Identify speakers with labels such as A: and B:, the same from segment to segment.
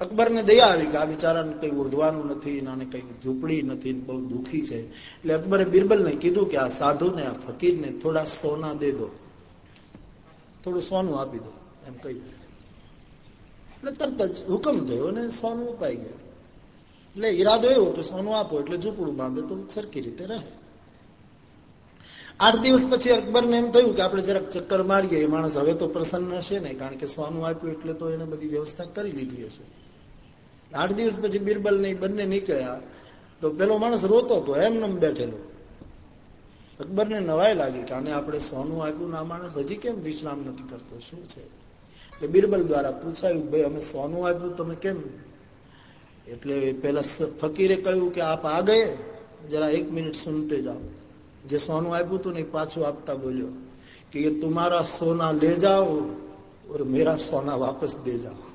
A: અકબરને દયા આવી કે આ બિચારાને કઈ ઉર્ધવાનું નથી આને કઈ ઝૂંપડી નથી બહુ દુઃખી છે. એટલે અકબરે બિરબલને કીધું કે આ સાધુને, આ ફકીરને થોડા સોના દે દો. થોડું સોનું આપી દો, એમ કહ્યું એટલે તરત જ હુકમ થયો અને સોનું ઉપાઈ ગયું. એટલે ઈરાદો એવો કે સોનું આપો એટલે ઝૂંપડું બાંધે તો સરખી રીતે રહે. આઠ દિવસ પછી અકબરને એમ થયું કે આપણે જરાક ચક્કર મારીએ, એ માણસ હવે તો પ્રસન્ન હશે ને, કારણ કે સોનું આપ્યું એટલે તો એને બધી વ્યવસ્થા કરી લીધી હશે. આઠ દિવસ પછી બિરબલ ને બંને નીકળ્યા, તો પેલો માણસ રોતો હતો એમ નમ બેઠેલો. અકબરને નવાઈ લાગી કે આને આપણે સોનું આપ્યું આ માણસ હજી કેમ વિશ્રામ નથી કરતો? શું છે? એટલે બિરબલ દ્વારા પૂછાયું, ભાઈ, અમે સોનું આપ્યું, તમે કેમ? એટલે પેલા ફકીરે કહ્યું કે, આપ આ ગયે? જરા એક મિનિટ સુનતે જાઓ. જે સોનું આપ્યું હતું ને પાછું આપતા બોલ્યો કે, એ તમારા સોના લે જાઓ ઓર મેરા સોના વાપસ દે જાઓ.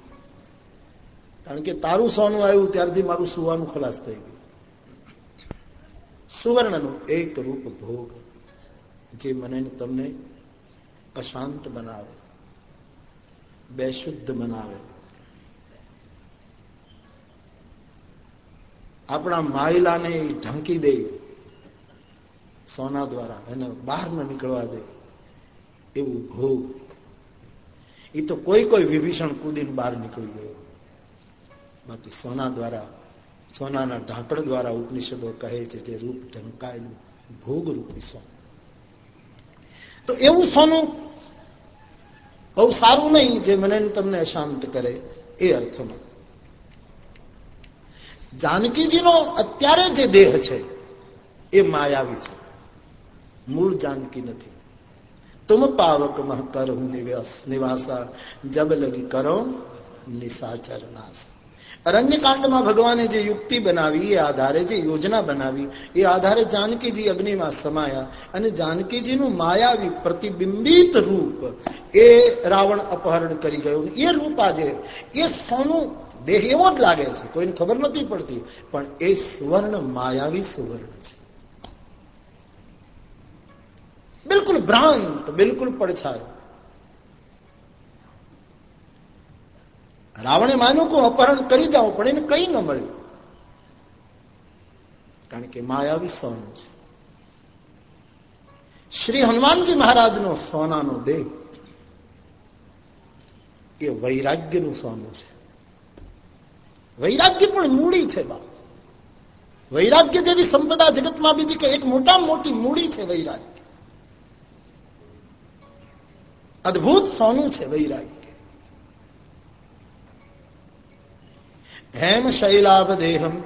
A: કારણ કે તારું સોનું આવ્યું ત્યારથી મારું સુવાનું ખલાસ થઈ ગયું. સુવર્ણનું એક રૂપ ભોગ જે મને તમને અશાંત બનાવે, બેશુદ્ધ બનાવે. આપણા માયલાને ઢાંકી દે, સોના દ્વારા એને બહાર ન નીકળવા દે એવું ભોગ. એ તો કોઈ કોઈ વિભીષણ કુદીને બહાર નીકળી ગયો. બાકી સોના દ્વારા, સોનાના ઢાંકણ દ્વારા ઉપનિષદો કહે છે જે રૂપ ઢંકાયેલું ભોગ રૂપી સોનું. તો એવું સોનું બહુ સારું નહીં જે મને તમને અશાંત કરે એ અર્થમાં. જાનકીજીનો અત્યારે જે દેહ છે એ માયાવી છે. મૂળ જાનકી નથી. તુમ પાવક મહ કર હું નિવાસા, જબ લગી કરો નિશાચર નાશ અરણ્યકાંડમાં ભગવાને જે યુક્તિ બનાવી, એ આધારે જે યોજના બનાવી, એ આધારે જાનકીજી અગ્નિમાં સમાયા અને જાનકીજીનું માયાવી પ્રતિબિંબિત રૂપ એ રાવણ અપહરણ કરી ગયો. એ રૂપ આજે, એ સોનું દેહ એવો જ લાગે છે, કોઈને ખબર નથી પડતી, પણ એ સુવર્ણ માયાવી સુવર્ણ છે. બિલકુલ ભ્રાંત, બિલકુલ પડછાયો. રાવણે માન્યું કે અપહરણ કરી જાઓ, પણ એને કઈ ન મળ્યું. કારણ કે માયાવી સોનું છે. શ્રી હનુમાનજી મહારાજનો સોનાનો દેહ એ વૈરાગ્યનું સોનું છે. વૈરાગ્ય પણ મૂડી છે બા વૈરાગ્ય જેવી સંપદા જગતમાં બીજી કે એક મોટા મોટી મૂડી છે વૈરાગ્ય. અદભુત સોનું છે વૈરાગ્ય. हेम शैलाव देहम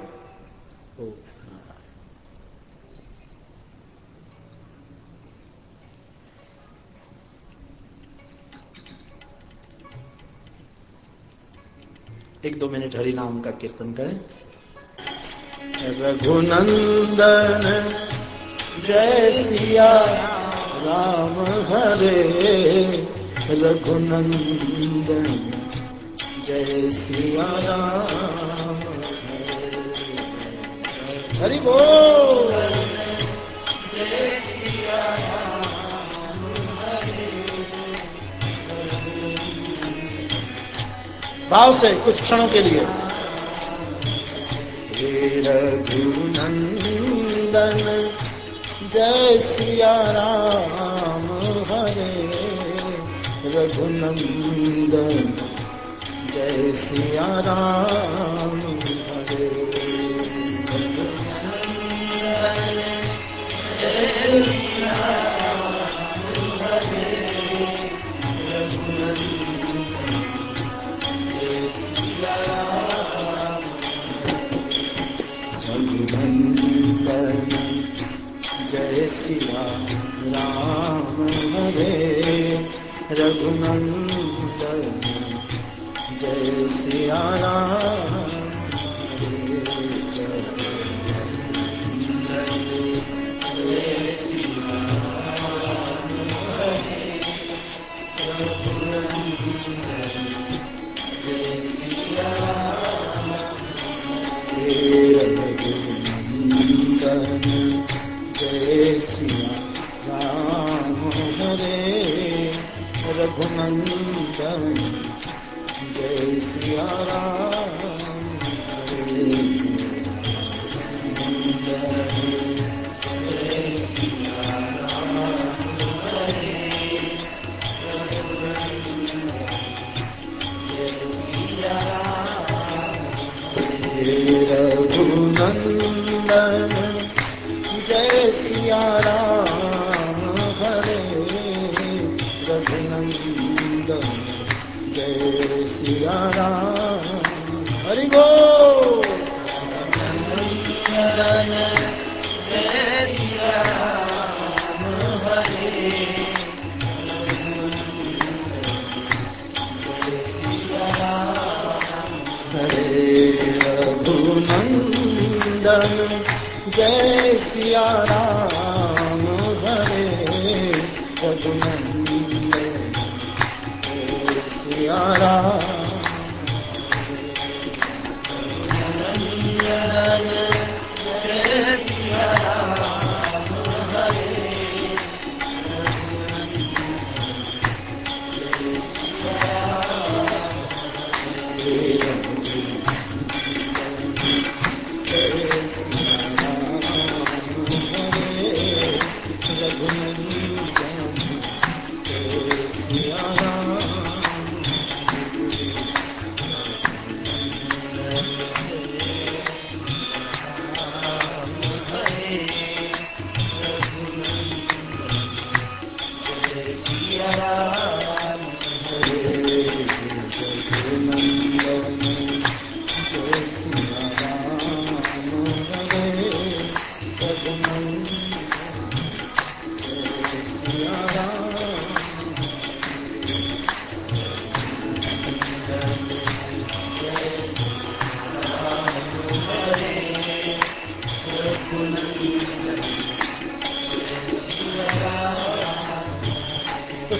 A: एक दो मिनट हरि नाम का कीर्तन करें। रघुनंदन, जय सिया राम हरे। रघुनंदन। जय सिया राम हरि बोल भाव से कुछ क्षणों के लिए रघुनंदन जय सिया राम हरे रघुनंदन જય સિયા રામ હરે જય સિયા રામ હરે રઘુનંદન જય સિયા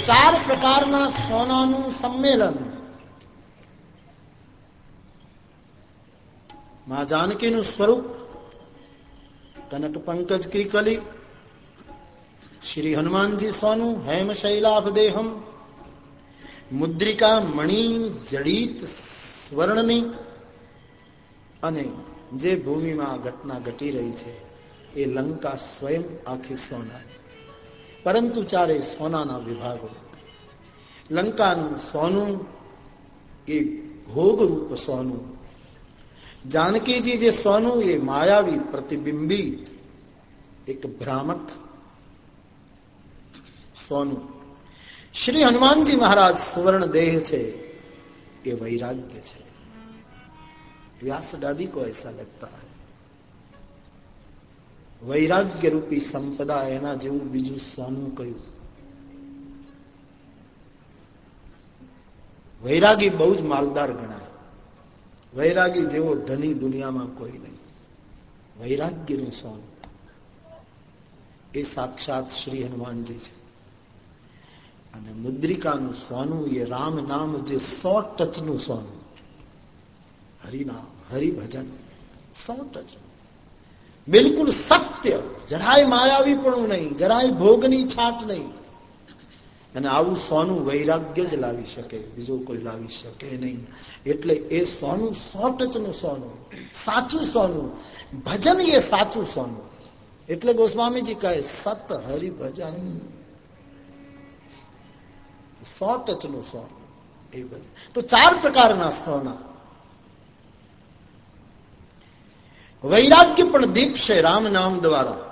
A: ચાર પ્રકારના સોનાનું સંમેલન. માં જાનકીનું સ્વરૂપ, કનક પંકજ ક્રિકલી શ્રી હનુમાનજી સોનું, હેમ શૈલાભ દેહમ, મુદ્રિકા મણી, જડિત સ્વર્ણની અને જે ભૂમિમાં ઘટના ઘટી રહી છે, એ લંકા સ્વયં આખી સોના પરંતુ ચારે સોનાના વિભાગો લંકાનું સોનું એ ભોગરૂપ સોનું જાનકીજી જે સોનું એ માયાવી પ્રતિબિંબી એક ભ્રામક સોનું શ્રી હનુમાનજી મહારાજ સુવર્ણ દેહ છે એ વૈરાગ્ય છે व्यास दादी को ऐसा लगता है વૈરાગ્ય રૂપી સંપદા એના જેવું બીજું સોનું કયું? વૈરાગી બહુ જ માલદાર ગણાય. વૈરાગી જેવો ધની દુનિયામાં કોઈ નહીં. વૈરાગ્યનું સોનું. એ સાક્ષાત શ્રી હનુમાનજી છે. અને મુદ્રિકાનું સોનું એ રામ નામ જે સો ટચનું સોનું. હરિનામ, હરિભજન, સો ટચ. બિલકુલ સત્ય. જરાય માયાવી પણ નહીં, જરાય ભોગની છાટ નહીં. અને આવું સોનું વૈરાગ્ય જ લાવી શકે, બીજું કોઈ લાવી શકે નહીં. એટલે એ સોનું સો ટચનું સોનું, સાચું સોનું, ભજન એ સાચું સોનું. એટલે ગોસ્વામીજી કહે, સત હરિભજન સો ટચનું સોનું, એ ભજન. તો ચાર પ્રકારના સોના. વૈરાગ્ય પણ દીપશે રામ નામ દ્વારા.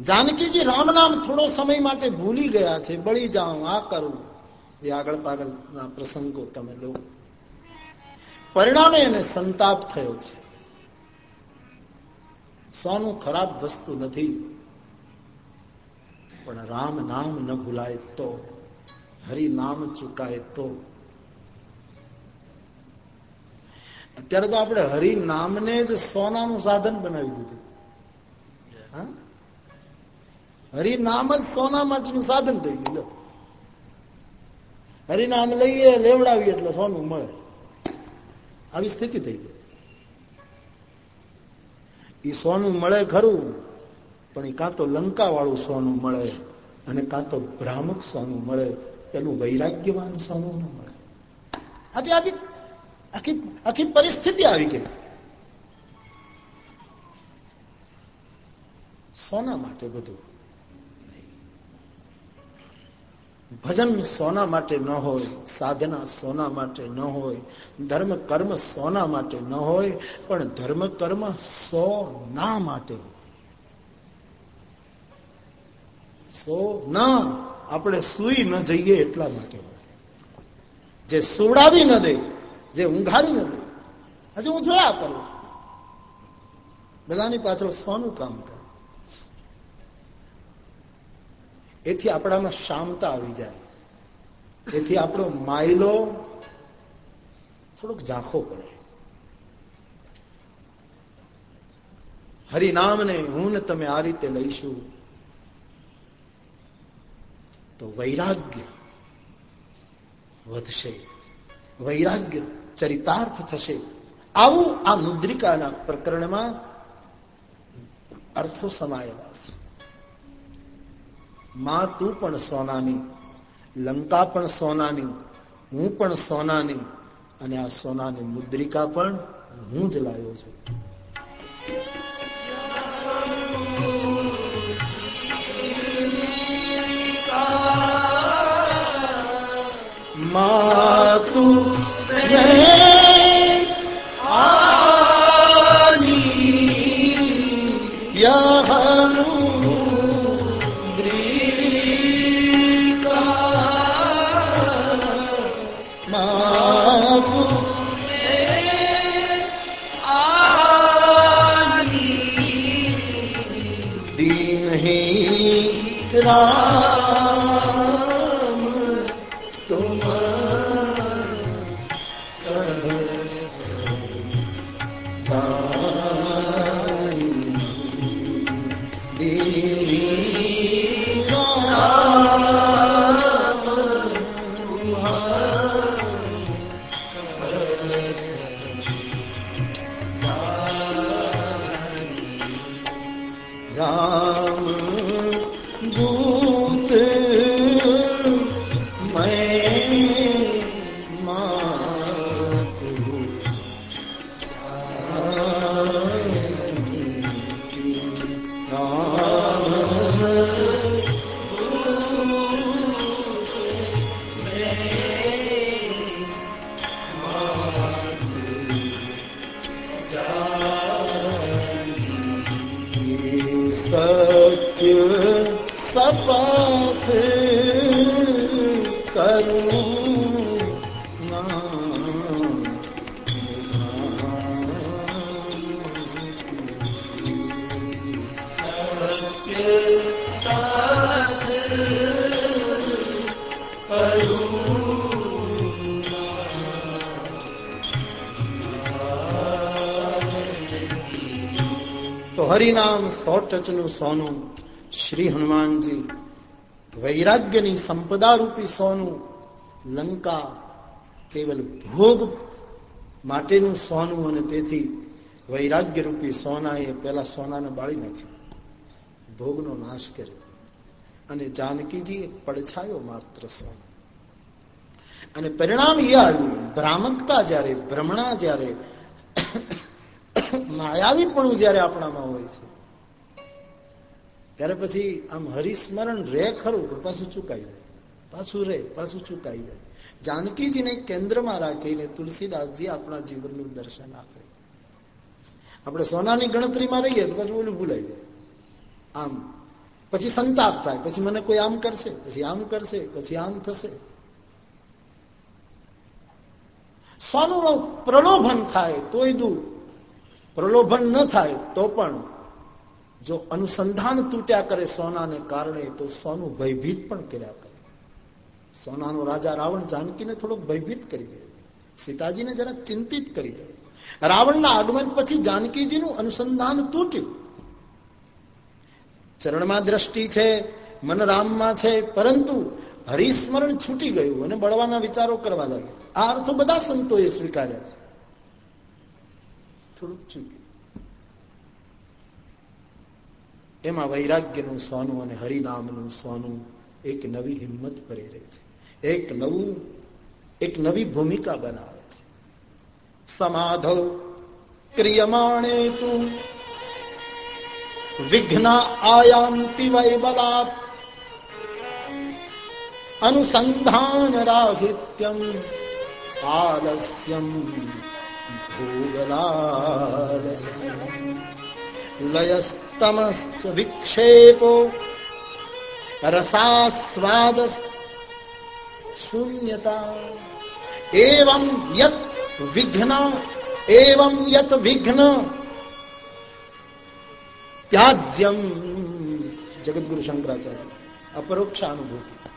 A: જાનકીજી રામ નામ થોડો સમય માટે ભૂલી ગયા છે. બળી જાઉં આ કરું. એ આગળ પાગળના પ્રસંગો તમે લો. પરિણામે એને સંતાપ થયો છે. સોનું ખરાબ વસ્તુ નથી. પણ રામ નામ ન ભૂલાય તો, હરિ નામ ચુકાય તો. અત્યારે તો આપણે હરિ નામને જ સોનાનું સાધન બનાવી દીધું. હરિ નામ જ સોના માટેનું સાધન થઈ ગયું હરિનામ લઈએ, લેવડાવીએ એટલે સોનું મળે. આવી સ્થિતિ થઈ ગઈ. એ સોનું મળે ખરું, પણ એ કાં તો લંકા વાળું સોનું મળે અને કાં તો ભ્રામક સોનું મળે. પેલું વૈરાગ્યવાન સોનું ન મળે. આજે આજે આખી આખી પરિસ્થિતિ આવી ગઈ. સોના માટે બધું ભજન સોના માટે ન હોય, સાધના સોના માટે ન હોય, ધર્મ કર્મ સોના માટે ન હોય, પણ ધર્મ કર્મ સો ના માટે સો ના આપણે સુઈ ન જઈએ એટલા માટે જે સુવડાવી ન દે જે ઊંઘાવી નથી. હજુ હું જોયા કરું બધાની પાછળ સોનું કામ કરે. એથી આપણામાં શાંતા આવી જાય. એથી આપણો માયલો થોડોક ઝાંખો પડે. હરિનામને હું ને તમે આ રીતે લઈશું તો વૈરાગ્ય વધશે. વૈરાગ્ય ચરિતાર્થ થશે. આવું આ મુદ્રિકાના પ્રકરણમાં અર્થો સમાયેલા છે. માં તું પણ સોનાની, લંકા પણ સોનાની, હું પણ સોનાની અને આ સોનાની મુદ્રિકા પણ હું જ લાવ્યો છું. માતુ હરિનામ સો સોનું, શ્રી હનુમાનજી, વૈરાગ્યની સંપદા રૂપી સોનું, લંકા કેવલ ભોગ માટેનું સોનું અને તેથી વૈરાગ્ય રૂપી સોના એ પેલા સોનાને બાળી નાખ્યું. ભોગનો નાશ કર્યો. અને જાનકીજી એક પડછાયો માત્ર સોનું. અને પરિણામ એ આવ્યું ભ્રામકતા જયારે ભ્રમણા જયારે, માયાવીપણું જયારે આપણામાં ત્યારે પછી આમ હરિસ્મરણ રે ખરું, પણ પાછું ચૂકાઈ જાય. પાછું રે, પાછું ચુકાઈ જાય. જાનકીજીને કેન્દ્રમાં રાખીને તુલસીદાસજી આપણા જીવનનું દર્શન આપે. આપણે સોનાની ગણતરીમાં રહીએ તો પછી ઓલું ભૂલાઈ જાય. આમ, પછી સંતાપ થાય, પછી મને કોઈ આમ કરશે, પછી આમ કરશે, પછી આમ થશે. સોનું પ્રલોભન થાય, તોય દૂર પ્રલોભન ન થાય તો પણ જો અનુસંધાન તૂટ્યા કરે સોનાને કારણે, તો સોનું ભયભીત પણ કર્યા કરે. સોનાનો રાજા રાવણ જાનકીને થોડોક ભયભીત કરી દે. સીતાજીને જરાક ચિંતિત કરી દે. રાવણના આગમન પછી જાનકીજીનું અનુસંધાન તૂટ્યું. ચરણમાં દ્રષ્ટિ છે, મન રામમાં છે, પરંતુ હરિસ્મરણ છૂટી ગયું અને બળવાના વિચારો કરવા લાગ્યા. આ અર્થો બધા સંતોએ સ્વીકાર્યા છે. થોડુંક ચૂક્યું. એમાં વૈરાગ્યનું સોનું અને હરિનામનું સોનું એક નવી હિંમત પ્રેરે છે. એક નવું, એક નવી ભૂમિકા બનાવે છે. સમાધો ક્રિયમાણે તું. વિઘ્ન આયાંતિ વૈબલાત અનુસંધાન રાહિત્યમ આલસ્યમ ભૂગલાલસ્યમ. લયસ્તમશ્ચ વિક્ષેપો રસાસ્વાદ શૂન્યતા એવમ યત વિઘ્ન એવમ યત વિઘ્ન ત્યાજ્યમ જગદગુરુ શંકરાચાર્ય અપરોક્ષ અનુભૂતિ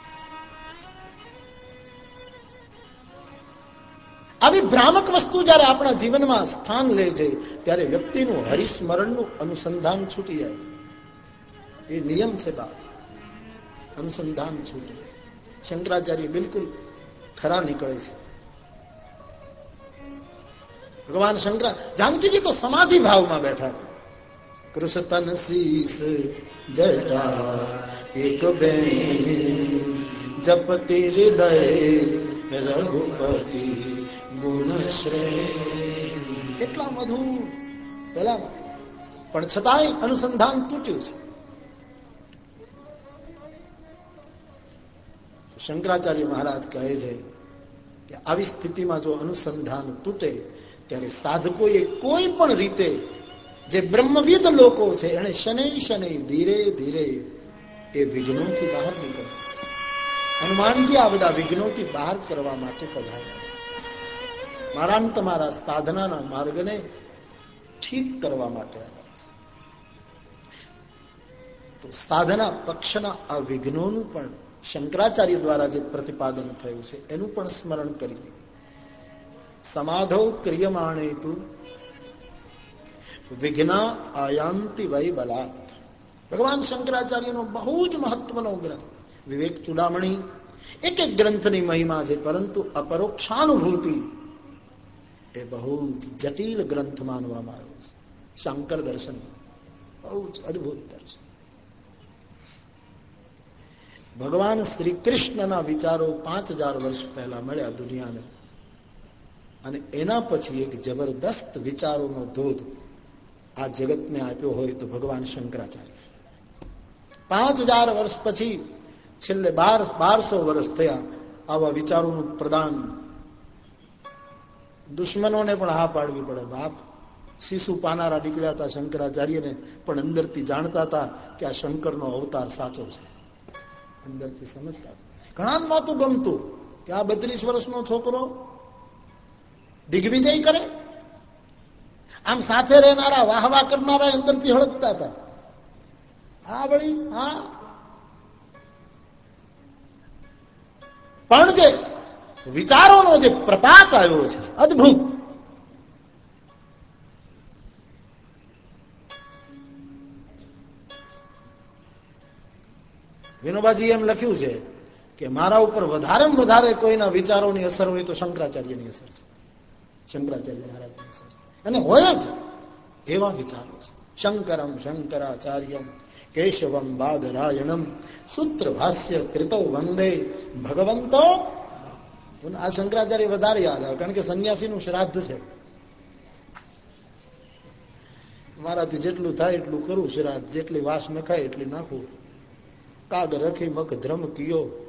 A: આવી ભ્રામક વસ્તુ જયારે આપણા જીવનમાં સ્થાન લે છે, ત્યારે વ્યક્તિનું હરિસ્મરણનું અનુસંધાન છૂટી જાય એ નિયમ છે બાપ. અનુસંધાન છૂટી શંકરાચાર્ય બિલકુલ ખરા નીકળે છે. ભગવાન શંકરા, જાનકીજી તો સમાધિ ભાવમાં બેઠા હતા કૃષતન શીસ જટા, એક બે જપતિ હૃદય રઘુપતિ. કેટલા મધુર પેલા પણ છતાંય અનુસંધાન તૂટ્યું છે. શંકરાચાર્ય મહારાજ કહે છે કે આવી સ્થિતિમાં જો અનુસંધાન તૂટે, ત્યારે સાધકોએ કોઈ પણ રીતે જે બ્રહ્મવિદ લોકો છે, એને શનૈ શનૈ ધીરે ધીરે એ વિઘ્નોથી બહાર નીકળ્યા હનુમાનજી આ બધા વિઘ્નોથી બહાર કરવા માટે પધાર્યા મારા તમારા સાધનાના માર્ગને ઠીક કરવા માટે સાધના પક્ષના આ વિઘ્નોનું પણ શંકરાચાર્ય દ્વારા જે પ્રતિપાદન થયું છે, એનું પણ સ્મરણ કરી સમાધો ક્રિયમાણે વિઘ્ન આયાંતિ વય બલાત ભગવાન શંકરાચાર્યનો બહુ જ મહત્વનો ગ્રંથ, વિવેક ચુડામણી, એક એક ગ્રંથની મહિમા છે, પરંતુ અપરોક્ષાનુભૂતિ એ બહુ જટિલ ગ્રંથ માનવામાં આવ્યો છે. શંકર દર્શન બહુ જ અદભુત દર્શન. ભગવાન શ્રી કૃષ્ણના વિચારો પાંચ હજાર વર્ષ પહેલા મળ્યા દુનિયાને. અને એના પછી એક જબરદસ્ત વિચારોનો ધોધ આ જગતને આપ્યો હોય તો ભગવાન શંકરાચાર્ય. પાંચ હજાર વર્ષ પછી છેલ્લે બાર બારસો વર્ષ થયા આવા વિચારોનું પ્રદાન દુશ્મનોને પણ હા પાડવી પડે. બાપ શિશુ પાનારા નીકળ્યા હતા શંકરાચાર્યને, પણ અંદરથી જાણતા હતા કે આ શંકરનો અવતાર સાચો છે. અંદરથી સમજતા ઘણા નહોતું ગમતું કે આ બત્રીસ વર્ષનો છોકરો દિગ્વિજય કરે? આમ સાથે રહેનારા, વાહવા કરનારા અંદરથી હળકતા હતા. હા વળી, હા. પણ જે વિચારોનો જે પ્રપાત આવ્યો છે, અદભુત. વિનોબાજી એમ લખ્યું છે કે મારા ઉપર વધારે વધારે કોઈના વિચારોની અસર હોય તો શંકરાચાર્યની અસર છે. શંકરાચાર્ય મહારાજની અસર છે. અને હોય જ એવા વિચારો છે. શંકરમ શંકરાચાર્યમ કેશવમ બાદરાયણમ સૂત્ર ભાષ્ય કૃતો વંદે ભગવંતો આ શંકરાચાર્ય વધારે યાદ આવે, કારણ કે સંન્યાસી નું શ્રાદ્ધ છે. મારાથી જેટલું થાય એટલું કરું શ્રાદ્ધ, જેટલી વાસ નખાય એટલી નાખું. કાગ રખી મક ધ્રમ કિયો.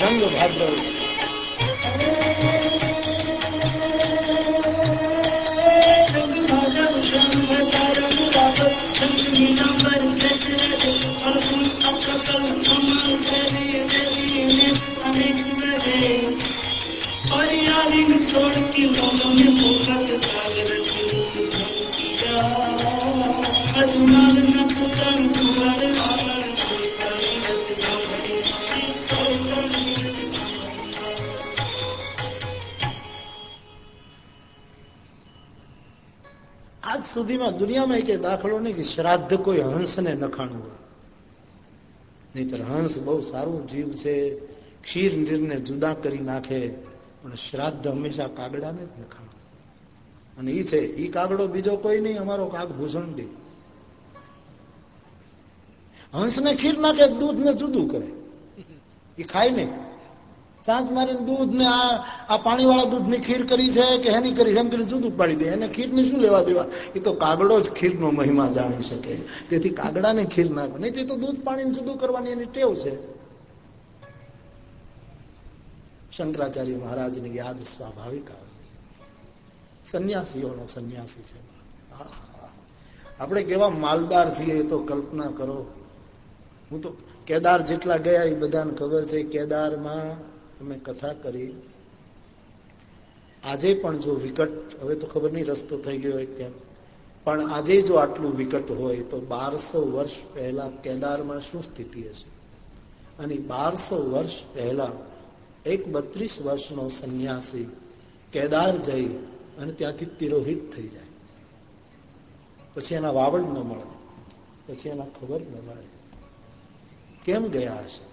A: રંગ ભાદ્રવ. આજ સુધીમાં દુનિયામાં એક દાખલો નહીં કે શ્રાદ્ધ કોઈ હંસને નખાણું હોય. નહીતર હંસ બહુ સારું જીવ છે ક્ષીર નીરને જુદા કરી નાખે પણ શ્રાદ્ધ હંમેશા કાગડાને જ નખાણ અને ઈ છે, ઈ કાગડો બીજો કોઈ નહીં, અમારો કાગ ભૂષણડી હંસને ખીર નાખે દૂધ ને જુદું કરે. એ ખાય નહીં. ચાંચ મારીને દૂધ ને આ આ પાણી વાળા દૂધની ખીર કરી છે કે એની કરી એમ કરીને જુદું પાડી દે. એને ખીર ને શું લેવા દેવા? એ તો કાગડો જ ખીર નો મહિમા જાણી શકે. તેથી કાગડાને ખીર ના નહીં, તે તો દૂધ પાણી જુદું કરવાની એની ટેવ છે. શંકરાચાર્ય મહારાજની યાદ સ્વાભાવિક આવે સંન્યાસીઓનો સંન્યાસી છે. આપણે કેવા માલદાર છીએ તો કલ્પના કરો. હું તો કેદાર જેટલા ગયા એ બધાને ખબર છે, કેદારમાં અમે કથા કરી. આજે પણ જો વિકટ, હવે તો ખબર નહીં રસ્તો થઈ ગયો હોય કેમ. પણ આજે જો આટલું વિકટ હોય તો બારસો વર્ષ પહેલા કેદારમાં શું સ્થિતિ હશે? અને બારસો વર્ષ પહેલા એક બત્રીસ વર્ષનો સંન્યાસી કેદાર જઈ અને ત્યાંથી તિરોહિત થઈ જાય. પછી એના વાવડ ન મળે. પછી એના ખબર ન મળે. કેમ ગયા હશે?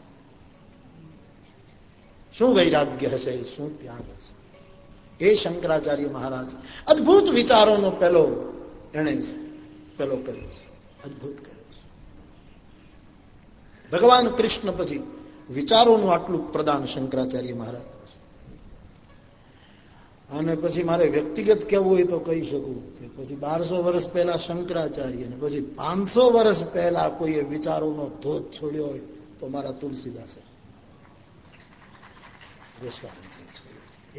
A: શું વૈરાગ્ય હશે? શું ત્યાગ હશે? એ શંકરાચાર્ય મહારાજ અદભુત વિચારોનો પેલો એને પેલો કર્યો છે. અદભુત કર્યો છે. ભગવાન કૃષ્ણ પછી વિચારોનું આટલું પ્રદાન શંકરાચાર્ય મહારાજ અને પછી મારે વ્યક્તિગત કેવું હોય તો કહી શકું કે પછી બારસો વર્ષ પહેલા શંકરાચાર્ય ને પછી પાંચસો વર્ષ પહેલા કોઈએ વિચારોનો ધોધ છોડ્યો હોય તો મારા તુલસીદાસે.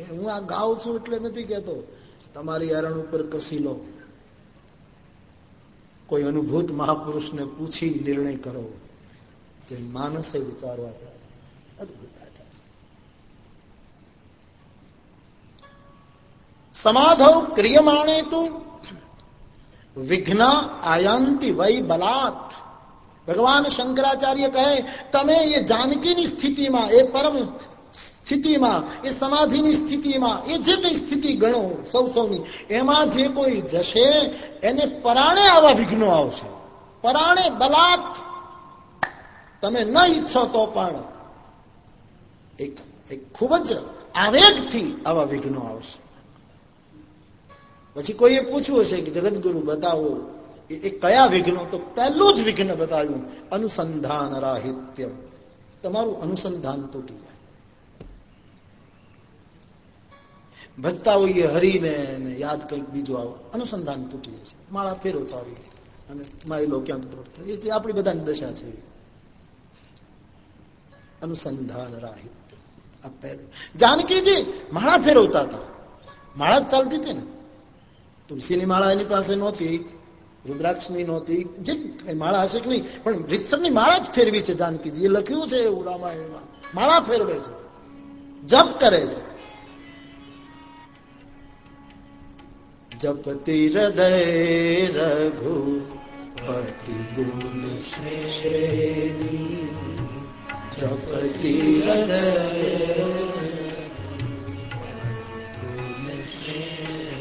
A: એ હું આ ગાઉં છું એટલે નથી કેતો તમારી હરણ ઉપર કસી લો. કોઈ અનુભૂત મહાપુરુષને પૂછી નિર્ણય કરો. જે માનસે વિચારવા અદભુત ક્રિયમાણે તું વિઘ્ન આયંતિ વય બલાત ભગવાન શંકરાચાર્ય કહે તમે એ જાનકીની સ્થિતિમાં એ પરમ સ્થિતિમાં એ સમાધિની સ્થિતિમાં એ જે કઈ સ્થિતિ ગણો સૌ સૌની એમાં જે કોઈ જશે એને પરાણે આવા વિઘ્નો આવશે પરાણે બલાત તમે ન ઈચ્છો તો પણ એક ખૂબ જ આવેગથી આવા વિઘ્નો આવશે. પછી કોઈએ પૂછવું હશે કે, જગદગુરુ, બતાવો, એ કયા વિઘ્નો? તો પહેલું જ વિઘ્ન બતાવ્યું, અનુસંધાન રાહિત્ય તમારું અનુસંધાન તૂટી જાય. ભજતા હોઈએ હરીને યાદ કંઈક બીજું આવો, અનુસંધાન તૂટી જશે માળા ફેરવતા હોઈએ અને માયલો ક્યાંક દોડતો. એ આપણી બધાની દશા છે. અનુસંધાન રાહિત્ય પહેલું જાનકીજી માળા ફેરવતા હતા માળા જ ચાલતી હતી ને તુલસીની માળા એની પાસે નહોતી રુદ્રાક્ષની નહોતી જે માળા હશે કે નહીં પણ રીતસરની માળા જ ફેરવી છે જાનકીજી એ લખ્યું છે એવું રામાયણમાં। માળા ફેરવે છે। જપ કરે છે। જપતી હૃદય રઘુ પતિ ગુણ જપતી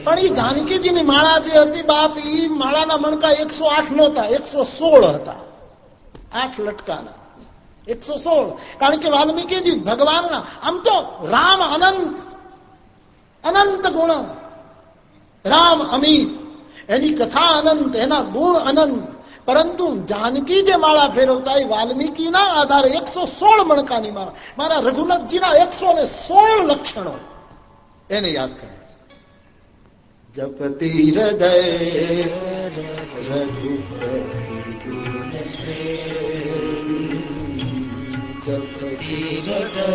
A: પણ એ જાનકીજીની માળા જે હતી બાપ એ માળાના મણકા એકસો આઠ નહોતા, એકસો સોળ હતા. આઠ લટકાના. એકસો સોળ. કારણ કે વાલ્મીકીજી ભગવાનના, આમ તો રામ અનંત અનંત ગુણ. રામ અમિત એની કથા અનંત, એના ગુણ અનંત. પરંતુ જાનકી જે માળા ફેરવતા એ વાલ્મીકીના આધારે એકસો સોળ મણકાની માળા. મારા રઘુનાથજીના એકસો ને સોળ લક્ષણો એને યાદ કરે જપતી હૃદય જપતી હૃદય.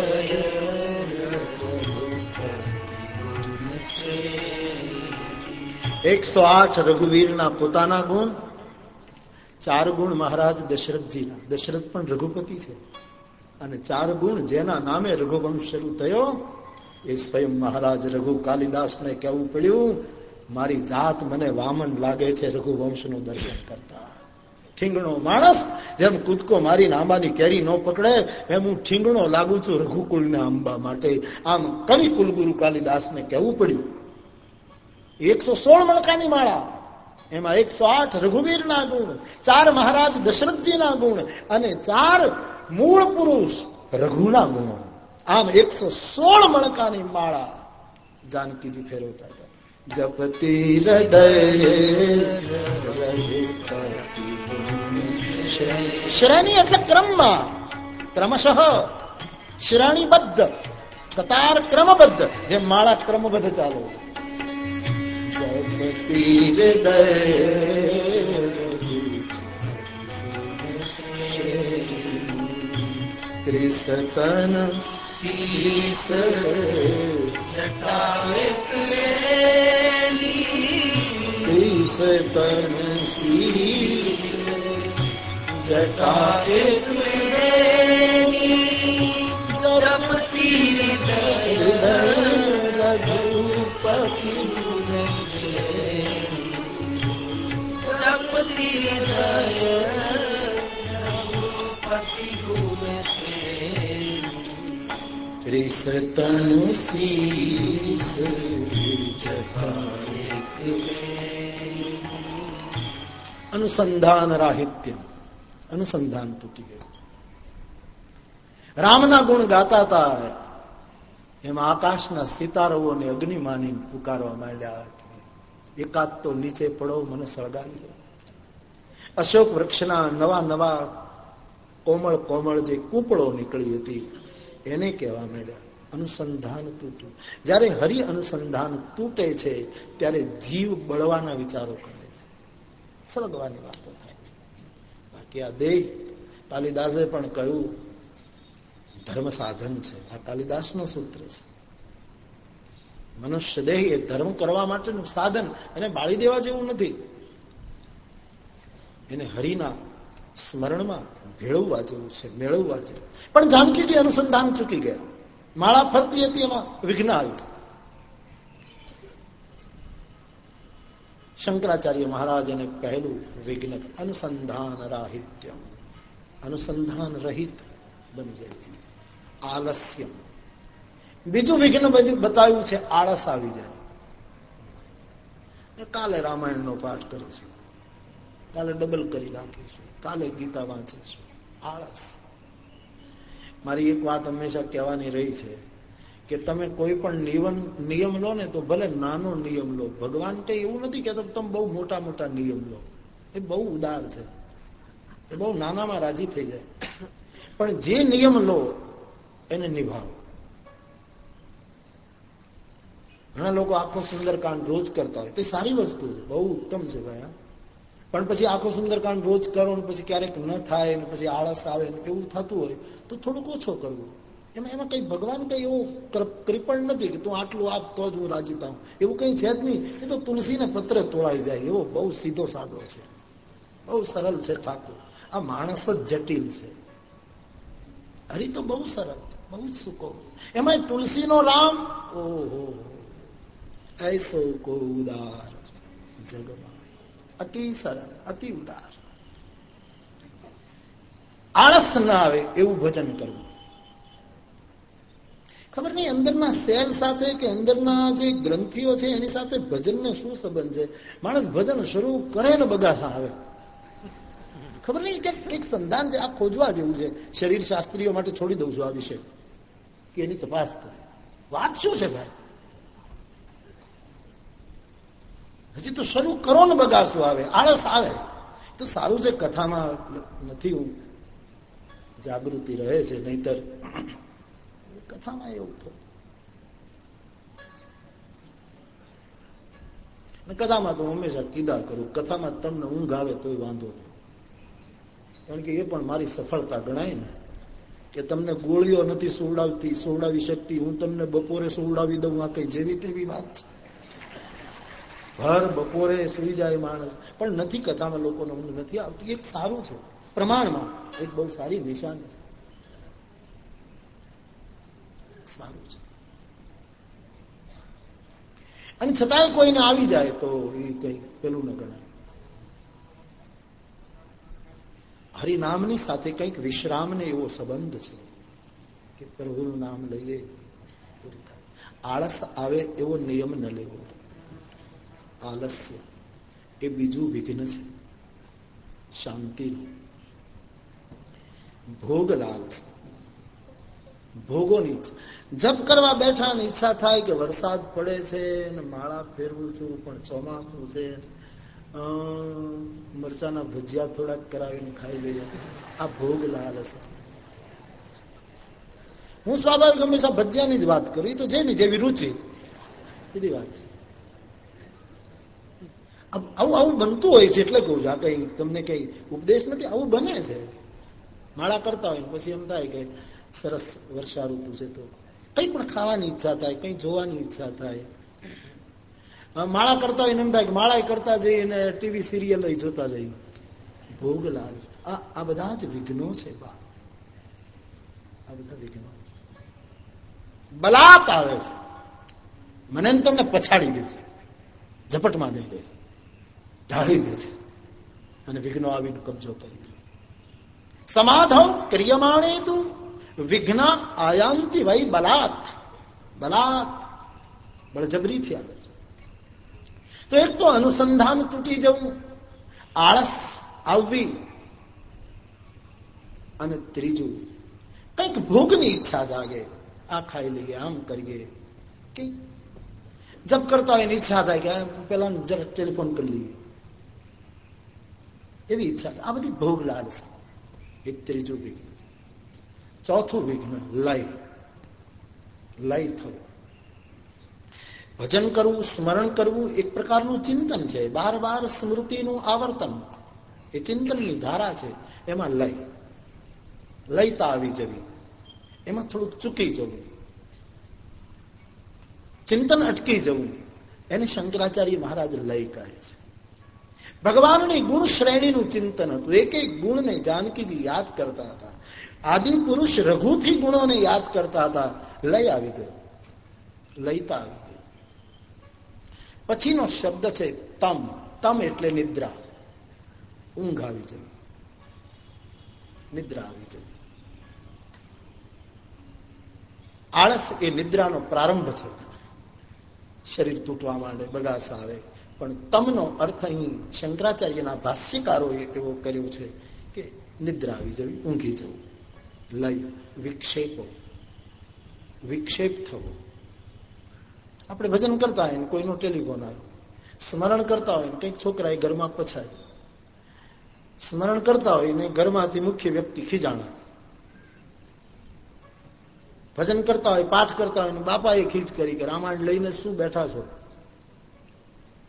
A: એકસો આઠ રઘુવીરના પોતાના ગુણ ચાર ગુણ મહારાજ દશરથજીના. દશરથ પણ રઘુપતિ છે. અને ચાર ગુણ જેના નામે રઘુવંશ શરૂ થયો, એ સ્વયં મહારાજ રઘુ કાલિદાસને કહેવું પડ્યું, મારી જાત મને વામન લાગે છે રઘુવંશનું દર્શન કરતા. ઠીંગણો માણસ, જેમ કૂદકો મારી આંબાની કેરી ન પકડે, એમ હું ઠીંગણો લાગુ છું રઘુકુળના આંબા માટે. આમ કવિ કુલગુરુ કાલિદાસને કહેવું પડ્યું, એકસો સોળ મણકાની માળા એમાં એકસો આઠ રઘુવીરના ગુણ, ચાર મહારાજ દશરથજીના ગુણ અને ચાર મૂળ પુરુષ રઘુના ગુણો. આમ એકસો સોળ મણકાની માળા જાનકીજી ફેરવતા હતા. જપતી શ્રેણી એટલે ક્રમમાં, ક્રમશઃ. શ્રેણીબદ્ધ, કતાર ક્રમબદ્ધ, જે માળા ક્રમબદ્ધ ચાલો. જપતી હૃદય ત્રિસતન શીસ જટાવે ત્રિસતન શીસ જટાવે જરપતી હૃદય રઘુપતિ અનુસંધાન રાહિત્ય અનુસંધાન તૂટી ગયું રામના ગુણ ગાતા હતા એમાં આકાશના સિતારોને અગ્નિમાની પુકારવા માંડ્યા એકાદ તો નીચે પડો મને સળગાવી અશોક વૃક્ષના નવા નવા કોમળ કોમળ જે કૂપળો નીકળી હતી, એને કહેવા માંડ્યા, અનુસંધાન તૂટ્યું જ્યારે હરિ અનુસંધાન તૂટે છે, ત્યારે જીવ બળવાના વિચારો કરે છે. સળગવાની વાતો થાય બાકી આ દેહ, કાલિદાસે પણ કહ્યું, ધર્મ સાધન છે. આ કાલિદાસનો સૂત્ર છે. મનુષ્ય દેહ એ ધર્મ કરવા માટેનું સાધન, એને બાળી દેવા જેવું નથી. એને હરિના સ્મરણમાં ભેળવવા જેવું છે મેળવવા જેવું પણ જાનકીજી અનુસંધાન ચૂકી ગયા. માળા ફરતી હતી, એમાં વિઘ્ન આવ્યું. શંકરાચાર્ય મહારાજ એને પહેલું વિઘ્ન, અનુસંધાન રાહિત્ય અનુસંધાન રહિત બની જાય છે. આલસ્ય બીજું વિઘ્ન બતાવ્યું છે, આળસ આવી જાય. કાલે રામાયણ નો પાઠ કરીશું કાલે ડબલ કરી નાખીશું. કાલે ગીતા વાંચીશું. આળસ. મારી એક વાત હંમેશા કહેવાની રહી છે કે તમે કોઈ પણ નિયમ નિયમ લો ને તો ભલે નાનો નિયમ લો. ભગવાન કઈ એવું નથી કેતો તમે બહુ મોટા મોટા નિયમ લો. એ બહુ ઉદાર છે. એ બહુ નાનામાં રાજી થઈ જાય. પણ જે નિયમ લો, એને નિભાવો. ઘણા લોકો આખો સુંદરકાંડ રોજ કરતા હોય. તે સારી વસ્તુ છે. બહુ ઉત્તમ છે ભાઈ પણ પછી આખો સુંદરકાંડ રોજ કરો ને પછી ક્યારેક ન થાય ને પછી આળસ આવે ને એવું થતું હોય, તો થોડુંક ઓછો કરવો. એમાં એમાં કંઈ ભગવાન કંઈ એવું કૃપણ નથી કે તું આટલું આપ તો જ હું રાજી હું એવું કંઈ છે જ નહીં. એ તો તુલસીને પત્ર તોળાઈ જાય. એવો બહુ સીધો સાદો છે. બહુ સરળ છે ઠાકોર. આ માણસ જ જટિલ છે. હરી તો બહુ સરળ છે. બહુ જ સુકો. એમાં તુલસીનો રામ ઓહો. એસો કો ઉદાર જગમાં. અતિ સરળ, અતિ ઉદાર. આળસ ના આવે એવું ભજન કરવું. ખબર નહીં અંદરના સેલ સાથે કે અંદરના જે ગ્રંથિઓ છે એની સાથે ભજનને શું સંબંધ છે? માણસ ભજન શરૂ કરે ને બગાસા આવે. ખબર નહીં કે એક સંધાન છે આ ખોજવા જેવું છે શરીર શાસ્ત્રીઓ માટે છોડી દઉં છું આ વિષય કે એની તપાસ કરે. વાત શું છે ભાઈ? હજી તો શરૂ કરો ને બગાસું આવે, આળસ આવે. તો સારું છે, કથામાં નથી હું જાગૃતિ રહે છે, નહીતર કથામાં એવું થયું કથામાં તો હંમેશા કીધા કરું, કથામાં તમને ઊંઘ આવે તોય વાંધો નહીં. કારણ કે એ પણ મારી સફળતા ગણાય ને, કે તમને ગોળીઓ નથી સોવડાવતી, સોવડાવી શકતી, હું તમને બપોરે સોવડાવી દઉં આ કઈ જેવી તેવી વાત છે. ભર બપોરે સુઈ જાય માણસ. પણ નથી કથામાં લોકોને ઊંઘ નથી આવતી. એક સારું છે. પ્રમાણમાં. એક બહુ સારી નિશાની છે. સારું છે. અને છતાંય કોઈને આવી જાય તો એ કઈ પેલું ન ગણાય. હરિનામની સાથે કંઈક વિશ્રામને એવો સંબંધ છે કે પ્રભુનું નામ લઈએ. આળસ આવે એવો નિયમ ન લેવો. આલસ્ય. એ બીજું વિઘ્ન છે શાંતિનું ભોગ લાલસ. ભોગોની જપ કરવા બેઠા ને ઈચ્છા થાય કે વરસાદ પડે છે ને માળા ફેરવું છું, પણ ચોમાસું છે. મરચાના ભજીયા થોડાક કરાવીને ખાઈ લઈએ. આ ભોગ લાલસ હું સ્વાભાવિક હંમેશા ભજીયાની જ વાત કરી. તો જેની જેવી રુચિ. બધી વાત છે. આવું આવું બનતું હોય છે એટલે કહું છું. આ કઈ તમને કઈ ઉપદેશ નથી? આવું બને છે? માળા કરતા હોય પછી એમ થાય કે સરસ વર્ષા ઋતુ છે તો કઈ પણ ખાવાની ઈચ્છા થાય, કઈ જોવાની ઈચ્છા થાય. માળા કરતા હોય એમ થાય કે માળા કરતા જઈએ ટીવી સિરિયલ જોતા જઈએ ભોગ લાલ આ આ બધા જ વિઘ્નો છે બા આ બધા વિઘ્નો બલાત આવે છે. મને તમને પછાડી દે છે. ઝપટમાં લઈ દે છે. ઢાળી દે છે. અને વિઘ્નો આવીને કબજો કરી દે સમાધવ ક્રિયમાણે તું. વિઘ્ન આયાંતિ વહી બલાત. બલાત. બળજબરીથી આવે છે. તો એક તો અનુસંધાન તૂટી જવું. આળસ આવવી. અને ત્રીજું, કંઈક ભોગની ઈચ્છા જાગે. આ ખાઈ લઈએ, આમ કરીએ. કે જપ કરતા હોય ઈચ્છા થાય કે પેલા ટેલિફોન કરી લઈએ. એવી ઈચ્છા આ બધી ભોગ લાલસા. એક ત્રીજું વિઘ્ન ચોથું વિઘ્ન લય. લય થવું. ભજન કરવું, સ્મરણ કરવું એક પ્રકારનું ચિંતન છે. બાર બાર સ્મૃતિનું આવર્તન. એ ચિંતનની ધારા છે. એમાં લય. લયતા આવી જવી. એમાં થોડુંક ચૂકી જવું. ચિંતન અટકી જવું. એને શંકરાચાર્ય મહારાજ લય કહે છે. ભગવાનની ગુણ શ્રેણીનું ચિંતન હતું. એક એક ગુણને જાનકીજી યાદ કરતા હતા. આદિ પુરુષ રઘુથી ગુણોને યાદ કરતા હતા. લય આવી ગયો. લયતા આવી ગયો. પછીનો શબ્દ છે તમ. તમ એટલે નિદ્રા. ઊંઘ આવી જવી. નિદ્રા આવી જવી. આળસ એ નિદ્રાનો પ્રારંભ છે. શરીર તૂટવા માંડે, બગાસ આવે. પણ તમનો અર્થ અહીં શંકરાચાર્યના ભાષ્યકારોએ એવો કર્યો છે કે નિદ્રા આવી જવી, ઊંઘી જવું. લય, વિક્ષેપો. વિક્ષેપ થવો. આપણે ભજન કરતા હોય કોઈનો ટેલિફોન આવ્યો સ્મરણ કરતા હોય કંઈક છોકરા ઘરમાં પછાય સ્મરણ કરતા હોય ને ઘરમાંથી મુખ્ય વ્યક્તિ ખીજાણા. ભજન કરતા હોય, પાઠ કરતા હોય બાપાએ ખીજ કરી કે, રામાયણ લઈને શું બેઠા છો?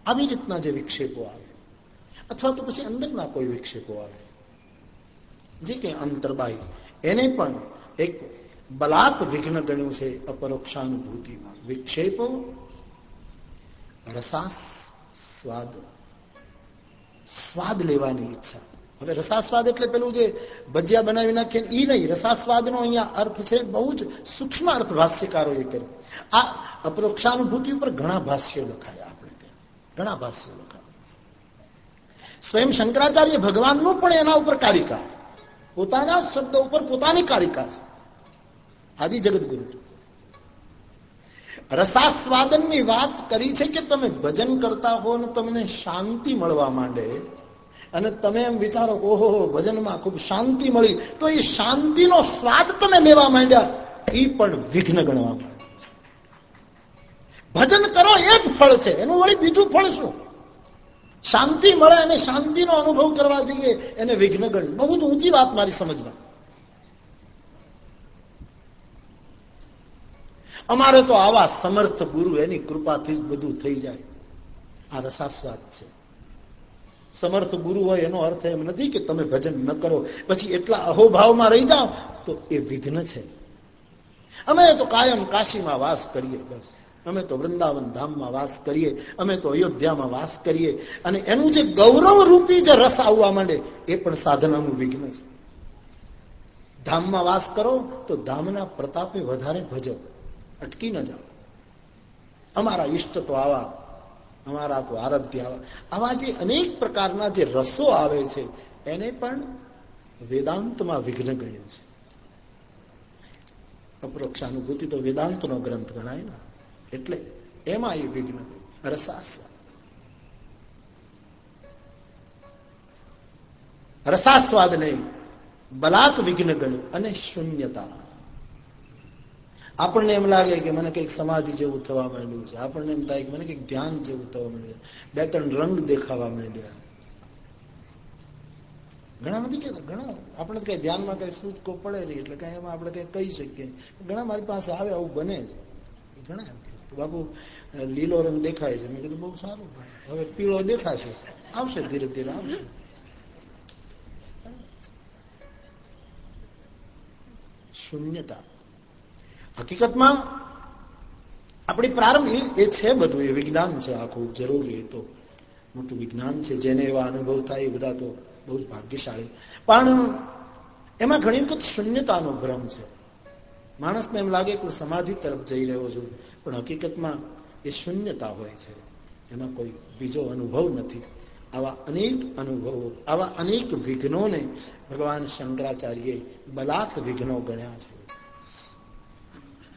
A: આવી રીતના જે વિક્ષેપો આવે, અથવા તો પછી અંદરના કોઈ વિક્ષેપો આવે. જે કે અંતરબાહી એને પણ એક બલાત વિઘ્ન ગણ્યું છે અપરોક્ષાનુભૂતિમાં. વિક્ષેપો, રસાસ, સ્વાદ સ્વાદ લેવાની ઈચ્છા. હવે રસાસ્વાદ એટલે પેલું જે ભજીયા બનાવી નાખે એ નહીં રસાસ્વાદનો અહીંયા અર્થ છે બહુ જ સૂક્ષ્મ અર્થ ભાષ્યકારોએ કર્યો. આ અપરોક્ષાનુભૂતિ ઉપર ઘણા ભાષ્યો લખાયા. ઘણા ભાષ્યો લખાયા સ્વયં શંકરાચાર્ય ભગવાનનું પણ એના ઉપર કારિકા. પોતાના શબ્દ ઉપર પોતાની કારિકા છે. આદિ જગતગુરુ રસાસ્વાદનની વાત કરી છે કે તમે ભજન કરતા હો ને તમને શાંતિ મળવા માંડે અને તમે એમ વિચારો ઓહો, ભજનમાં ખૂબ શાંતિ મળી, તો એ શાંતિનો સ્વાદ તમે લેવા માંડ્યા, એ પણ વિઘ્ન ગણવા ભજન કરો, એ જ ફળ છે. એનું વળી બીજું ફળ શું? શાંતિ મળે અને શાંતિનો અનુભવ કરવા જઈએ, એને વિઘ્ન ગણ્યું બહુ જ ઊંચી વાત મારી સમજમાં. અમારે તો આવા સમર્થ ગુરુ, એની કૃપાથી જ બધું થઈ જાય. આ રસાસ્વાદ છે. સમર્થ ગુરુ હોય એનો અર્થ એમ નથી કે તમે ભજન ન કરો. પછી એટલા અહોભાવમાં રહી જાઓ, તો એ વિઘ્ન છે. અમે તો કાયમ કાશીમાં વાસ કરીએ બસ. અમે તો વૃંદાવન ધામમાં વાસ કરીએ, અમે તો અયોધ્યામાં વાસ કરીએ. અને એનું જે ગૌરવ રૂપી જે રસ આવવા માંડે, એ પણ સાધનાનું વિઘ્ન છે. ધામમાં વાસ કરો, તો ધામના પ્રતાપે વધારે ભજો અટકી ન જાઓ. અમારા ઈષ્ટ તો આવા, અમારા તો આરાધ્ય આવા જે અનેક પ્રકારના જે રસો આવે છે, એને પણ વેદાંતમાં વિઘ્ન ગણ્યું છે. અપરોક્ષાનુભૂતિ તો વેદાંતનો ગ્રંથ ગણાય ને. એટલે એમાં એ વિઘ્ન રસાસ્વાદ રસાસ્વાદ નહીં બલાત વિઘ્ન ગણ્યું અને શૂન્યતા. આપણને એમ લાગે કે મને કંઈક સમાધિ જેવું થવા માંડ્યું છે. આપણને એમ થાય કે મને કંઈક ધ્યાન જેવું થવા માંડ્યું બે ત્રણ રંગ દેખાવા માંડ્યા. ઘણા નથી કેતા ઘણા આપણે કઈ ધ્યાનમાં કઈ સૂચકો પડે નહીં. એટલે કઈ એમાં આપણે કઈ કહી શકીએ ઘણા મારી પાસે આવે, આવું બને છે ઘણા બાપુ લીલો રંગ દેખાય છે. મેં કીધું, બહુ સારું ભાઈ. હવે પીળો દેખાશે. આવશે ધીરે ધીરે, આવશે. શૂન્યતા. હકીકતમાં આપણી પ્રારંભ એ છે બધું, એ વિજ્ઞાન છે આખું, જરૂરી તો. મોટું વિજ્ઞાન છે, જેને એવા અનુભવ થાય એ બધા તો બહુ ભાગ્યશાળી. પણ એમાં ઘણી વખત શૂન્યતાનો ભ્રમ છે. માણસને એમ લાગે કે હું સમાધિ તરફ જઈ રહ્યો છું, પણ હકીકતમાં એ શૂન્યતા હોય છે. એમાં કોઈ બીજો અનુભવ નથી. આવા અનેક અનુભવો, આવા અનેક વિઘ્નોને ભગવાન શંકરાચાર્ય બલાક વિઘ્નો ગણ્યા છે.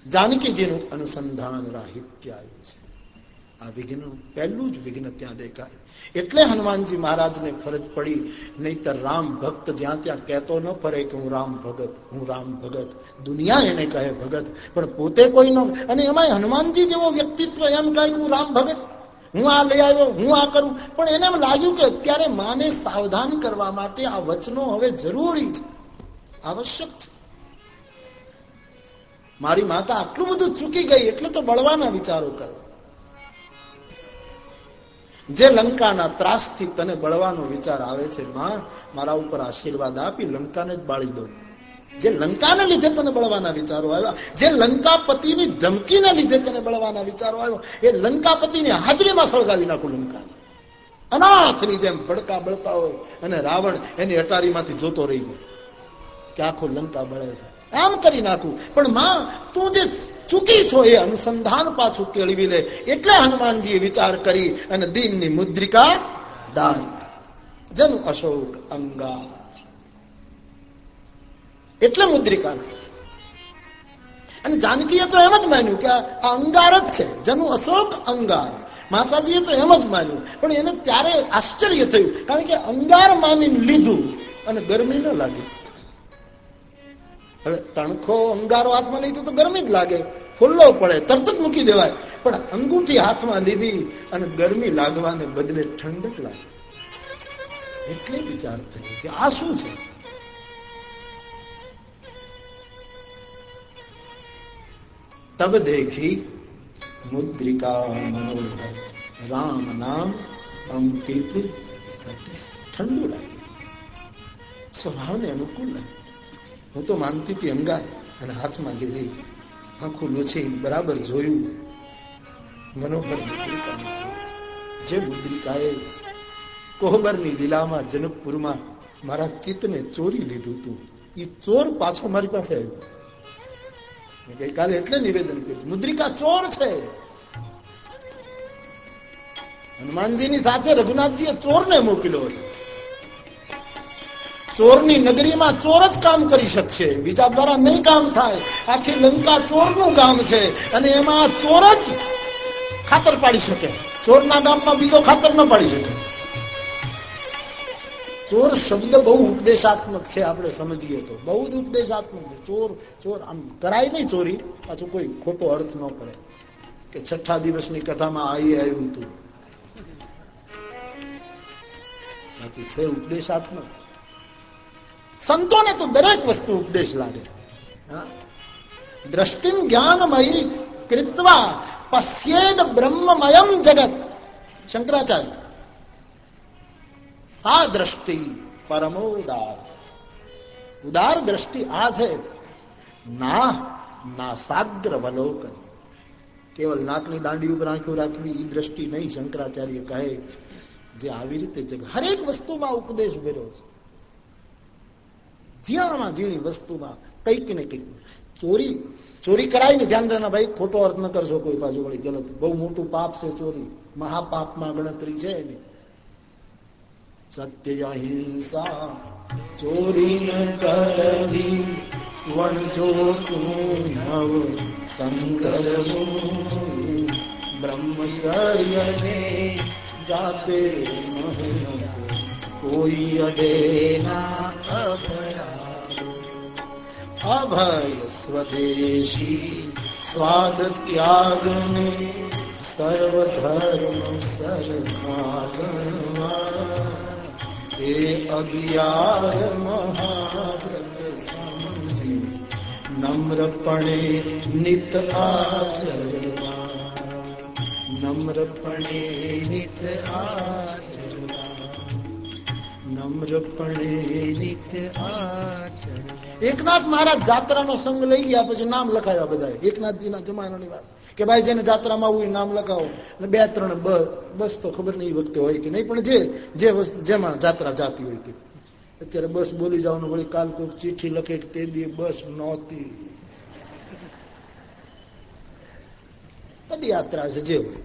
A: જાનકીજીનું અનુસંધાન રાહિત્ય આવ્યું છે. આ વિઘ્ન પહેલું જ વિઘ્ન ત્યાં દેખાય. એટલે હનુમાનજી મહારાજને ફરજ પડી, નહીતર રામ ભક્ત જ્યાં ત્યાં કહેતો ન ફરે કે હું રામ ભગત, હું રામ ભગત. દુનિયા એને કહે ભગત, પણ પોતે કોઈ ન, અને એમાં હનુમાનજી જેવો વ્યક્તિત્વ એમ કહે હું રામ ભગત? હું આ લઈ આવ્યો, હું આ કરું? પણ એને લાગ્યું કે અત્યારે માને સાવધાન કરવા માટે આ વચનો હવે જરૂરી છે. આવશ્યક છે. મારી માતા આટલું બધું ચૂકી ગઈ, એટલે તો બળવાના વિચારો કરે. જે લંકાના ત્રાસથી તને બળવાનો વિચાર આવે છે, માં, મારા ઉપર આશીર્વાદ આપી લંકાને જ બાળી દો. જે લંકાને લીધે તને બળવાના વિચારો આવ્યા, જે લંકાપતિની ધમકીને લીધે તને બળવાના વિચારો આવ્યો, એ લંકાપતિની હાજરીમાં સળગાવી નાખું લંકા અનાથની જેમ ભડકા બળતા હોય અને રાવણ એની અટારીમાંથી જોતો રહી જાય. કે આખો લંકા બળે છે. એમ કરી નાખું. પણ માં, તું જે ચૂકી છો એ અનુસંધાન પાછું કેળવી લે. એટલે હનુમાનજીએ વિચાર કરી અને દીનની મુદ્રિકા દાન. જન અશોક અંગા એટલે મુદ્રિકા અને જાનકીએ તો એમ જ માન્યું કે આ અંગાર જ છે. જનુ અશોક અંગાર. માતાજીએ તો એમ જ માન્યું. પણ એને ત્યારે આશ્ચર્ય થયું. કારણ કે અંગાર માની લીધું અને ગરમી ન લાગી. હવે તણખો અંગારો હાથમાં લીધો તો ગરમી જ લાગે. ખુલ્લો પડે, તરત જ મૂકી દેવાય. પણ અંગૂઠી હાથમાં લીધી અને ગરમી લાગવાને બદલે ઠંડક લાગે. એટલે વિચાર થયો કે આ શું છે? તબ દેખી મુદ્રિકા મનોહર. રામ નામ અંકિત. ઠંડુ લાગે. સ્વભાવને અનુકૂળ લાગે. હું તો માનતી હતી અંગા અને હાથમાં લીધી. આંખો લોછી બરાબર જોયું. મનોહર જે મુદ્રિકાએ કોહબરની લીલામાં, જનકપુરમાં મારા ચિત્તને ચોરી લીધું હતું. એ ચોર પાછો મારી પાસે આવ્યો. ગઈકાલે એટલે નિવેદન કર્યું, મુદ્રિકા ચોર છે. હનુમાનજીની સાથે રઘુનાથજીએ ચોરને મોકલ્યો છે ચોરની નગરીમાં ચોર જ કામ કરી શકશે. બીજા દ્વારા નહીં કામ થાય. આખી લંકા ચોરનું ગામ છે અને એમાં ચોર જ ખાતર પાડી શકે. ચોરના ગામમાં બીજો ખાતર ન પાડી શકે. ચોર શબ્દ બહુ ઉપદેશાત્મક છે આપણે સમજીએ તો. બહુ જ ઉપદેશાત્મક છે. ચોર ચોર આમ કરાય નહીં ચોરી. પાછું કોઈ ખોટો અર્થ ન કરે. કે છઠ્ઠા દિવસની કથામાં આવી આવ્યું હતું બાકી છે ઉપદેશાત્મક. સંતોને તો દરેક વસ્તુ ઉપદેશ લાગે દ્રષ્ટિ જ્ઞાનમયી કૃત્વા પશ્યેદ બ્રહ્મમયમ જગત શંકરાચાર્ય સા દ્રષ્ટિ પરમોદાર ઉદાર દ્રષ્ટિ આ છે ના ના સાગ્ર વલોકન કેવલ નાકની દાંડી ઉપર આંખો રાખવી એ દ્રષ્ટિ નહીં શંકરાચાર્ય કહે જે આવી રીતે જગ હરેક વસ્તુમાં ઉપદેશ ભર્યો છે ઝીણામાં ઝીણી વસ્તુમાં કંઈક ને કંઈક. ચોરી ચોરી કરાય ને ધ્યાન ભાઈ, ખોટો અર્થ ન કરશો કોઈ બાજુ વળી ગલત. બહુ મોટું પાપ છે ચોરી. મહાપાપમાં ગણતરી છે એની. સત્ય અહિંસા, ચોરી ન કરવી, વણજો તું નવ સંગરવું બ્રહ્મચર્ય ને જાતે કોઈ અડે ના અભયા અભય સ્વદેશી સ્વાદ ત્યાગને સર્વધર્મ સરભાગણવા એ અગિયાર મહાવ્રત સમજી નમ્રપણે નિત આચરવા નમ્રપણે નિત આચરવા નમ્રપણે એકનાથ મહારાજ જાત્રાનો સંગ લઈ ગયા પછી નામ લખાવ્યા બધા એકનાથજીના જમાનાની વાત. કે ભાઈ જેને જાત્રામાં આવું નામ લખાવો. અને બે ત્રણ બસ તો ખબર નહીં વખતે હોય કે નહીં, પણ જે જે જેમાં જાત્રા જાતી હોય કે અત્યારે બસ બોલી જવાનું વળી કાલ કોઈક ચીઠી લખે તે દી બસ નહોતી. પદયાત્રા છે જે હોય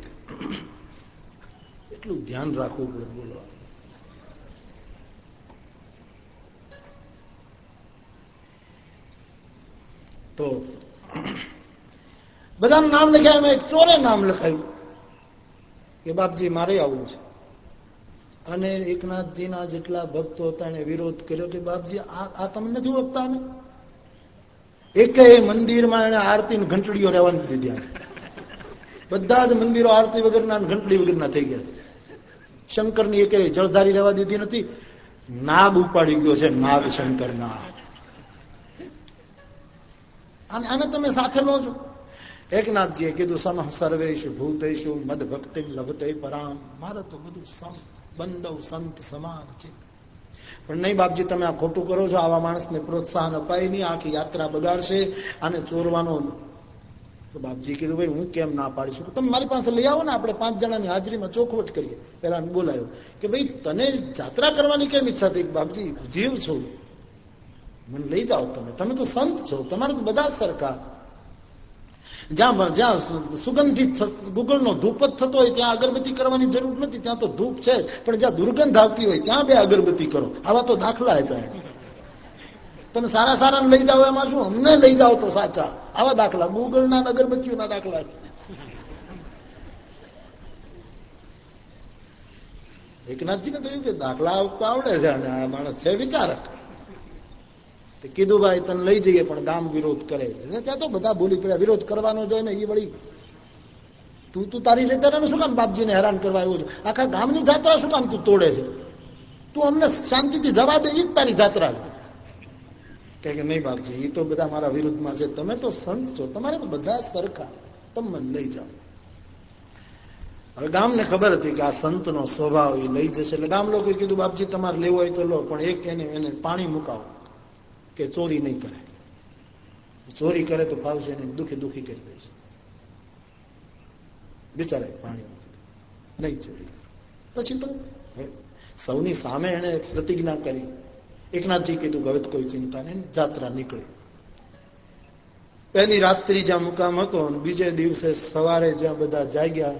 A: એટલું ધ્યાન રાખવું પડે બોલવા તો બધાનું નામ લખ્યા એમાં એક ચોરે નામ લખાયું કે બાપજી, મારે આવવું છે. અને એકનાથજીના જેટલા ભક્તો હતા એને વિરોધ કર્યો કે બાપજી, આ તમે નથી ઓળખતા ને એક મંદિરમાં એને આરતી ઘંટડીઓ રહેવાની દીધી. બધા જ મંદિરો આરતી વગરના ઘંટડી વગરના થઈ ગયા શંકરની એક જળધારી રહેવા દીધી નથી. નાગ ઉપાડી ગયો છે, નાગ શંકર નાગ અને આને તમે સાથે લો છો. એકનાથજીએ કીધું, સમ સર્વેશ ભૂતેશુ મદ ભક્તિ લભતે પરામ. મારે તો બધું સમ બંધવ સંત સમાન છે. પણ નહીં બાપજી, તમે આ ખોટું કરો છો, આવા માણસને પ્રોત્સાહન અપાય નહીં, આખી યાત્રા બગાડશે અને ચોરવાનો બાપજી કીધું, ભાઈ, હું કેમ ના પાડી શકું? તમે મારી પાસે લઈ આવો ને, આપણે પાંચ જણાની હાજરીમાં ચોખવટ કરીએ. પેલા બોલાયો કે, ભાઈ, તને જાત્રા કરવાની કેમ ઈચ્છા થઈ? બાપજી જીવ છો. મને લઈ જાઓ તમે. તમે તો સંત છો. તમારે તો બધા સરખા જ્યાં જ્યાં સુગંધિત ગુગળનો ધૂપ જ થતો હોય ત્યાં અગરબત્તી કરવાની જરૂર નથી. ત્યાં તો ધૂપ છે પણ જ્યાં દુર્ગંધ આવતી હોય ત્યાં બે અગરબત્તી કરો. આવા તો દાખલા આપ્યા તમે સારા સારા લઈ જાઓ એમાં શું? અમને લઈ જાઓ તો સાચા. આવા દાખલા. ગુગળના અગરબત્તીઓના દાખલા. એકનાથજીને કહ્યું કે દાખલા આવડે છે અને આ માણસ છે વિચારક. કીધું, ભાઈ, તને લઈ જઈએ, પણ ગામ વિરોધ કરે ત્યાં તો બધા બોલી પડ્યા, વિરોધ કરવાનો જોઈએ ને એ વળી. તું તું તારી રીતે શું કામ બાપજીને હેરાન કરવા આવ્યો છે? આખા ગામની જાત્રા શું કામ તું તોડે છે? તું અમને શાંતિથી જવા દે એ જ તારી જાત્રા છે. કે, નહીં બાપજી એ તો બધા મારા વિરુદ્ધમાં છે. તમે તો સંત છો. તમારે તો બધા સરખા. તમે લઈ જાઓ. હવે ગામને ખબર હતી કે આ સંતનો સ્વભાવ એ લઈ જશે. એટલે ગામ લોકોએ કીધું, બાપજી, તમારે લેવો હોય તો લો, પણ એક એને એને પાણી મુકાવો. કે ચોરી નહીં કરે. ચોરી કરે તો ફાવશે એને દુખી દુખી કરી દેશે બિચારા પાણી નહીં ચોરી પછી તો સૌની સામે એને પ્રતિજ્ઞા કરી. એકનાથજી કીધું હવે કોઈ ચિંતા નહીં, જાત્રા નીકળી. પહેલી રાત્રિ જ્યાં મુકામ હતો બીજે દિવસે સવારે જ્યાં બધા જાગ્યા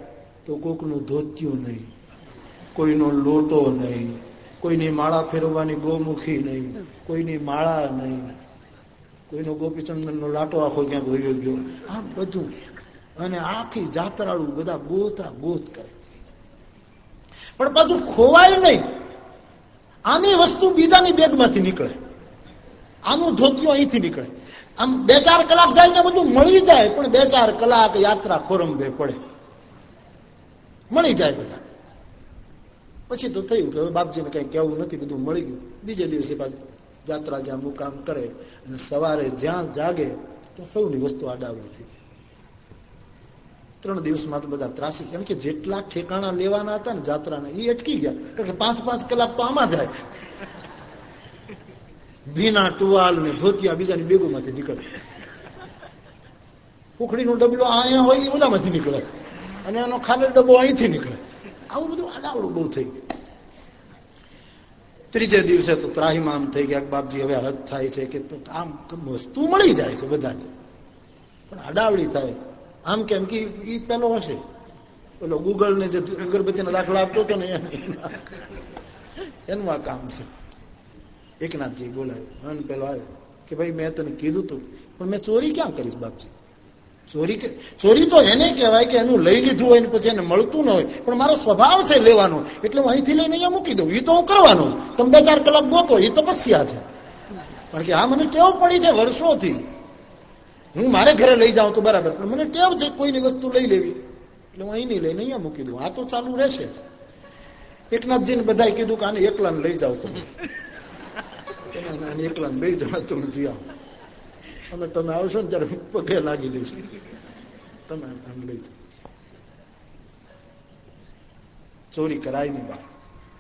A: તો કોકનું ધોત્યું નહીં, કોઈનો લોટો નહીં. કોઈની માળા ફેરવવાની ગોમુખી નહીં, કોઈની માળા નહીં. કોઈનો ગોપીચંદન નો લાટો આખો ક્યાંક વયો ગયો. આ બધું. અને આખી જાત્રાળું બધા ગોતા ગોત કરે. પણ પાછું ખોવાય નહીં. આની વસ્તુ બીજાની બેગમાંથી નીકળે. આનું ધોતિયું અહીંથી નીકળે. આમ બે ચાર કલાક જાય ને બધું મળી જાય, પણ બે ચાર કલાક યાત્રા ખોરંભે પડે. મળી જાય બધા. પછી તો થયું કે હવે બાપજીને કઈ કેવું નથી, બધું મળી ગયું. બીજે દિવસે જાત્રા જ્યાં મુકામ કરે અને સવારે જ્યાં જાગે તો સૌની વસ્તુ આડાવડી થઈ ત્રણ દિવસમાં તો બધા ત્રાસી, કેમ કે જેટલા ઠેકાણા લેવાના હતા ને જાત્રાના એ અટકી ગયા. એટલે પાંચ પાંચ કલાક તો આમાં જાય. ભીના ટુવાલ ને ધોતિયા બીજાની બેગોમાંથી નીકળે. કુખડીનો ડબલો અહીંયા હોય એ ઓલામાંથી નીકળે. અને એનો ખાલી ડબ્બો અહીંથી નીકળે. આવું બધું આડાવડું બહુ થઈ ગયું. ત્રીજે દિવસે તો ત્રાહીમામ થઈ ગયા બાપજી, હવે હદ થાય છે કે આમ વસ્તુ મળી જાય છે બધાને. પણ આડાવડી થાય. આમ કેમ કે એ પેલો હશે. પેલો ગૂગલ ને જે અગરબત્તીના દાખલા આપતો હતો ને એનું આ કામ છે. એકનાથજી બોલાયો. અને પેલો આવ્યો કે ભાઈ મેં તને કીધું તું, પણ મેં ચોરી ક્યાં કરીશ બાપજી? ચોરી ચોરી તો એને કહેવાય કે એનું લઈ લીધું હોય પછી એને મળતું ન હોય. પણ મારો સ્વભાવ છે લેવાનો. એટલે હું અહીંથી લઈને અહીંયા મૂકી દઉં. એ તો હું કરવાનો તમે બે ચાર કલાક ગોતો એ તપસ્યા છે. કારણ કે આ મને ટેવ પડી છે વર્ષોથી. હું મારે ઘરે લઈ જાઉં તો બરાબર. પણ મને ટેવ છે કોઈની વસ્તુ લઈ લેવી. એટલે હું અહીં નહીં લઈને અહીંયા મૂકી દઉં. આ તો ચાલુ રહેશે એકનાથજીને બધા કીધું કે આને એકલાને લઈ જાવ તમે. એકલાને લઈ જાઓ, તમે જી આવો. અમે તમે આવશો ને ત્યારે પગે લાગી દઈશ તમે આમ લઈ ચોરી કરાય નહીં બાપ.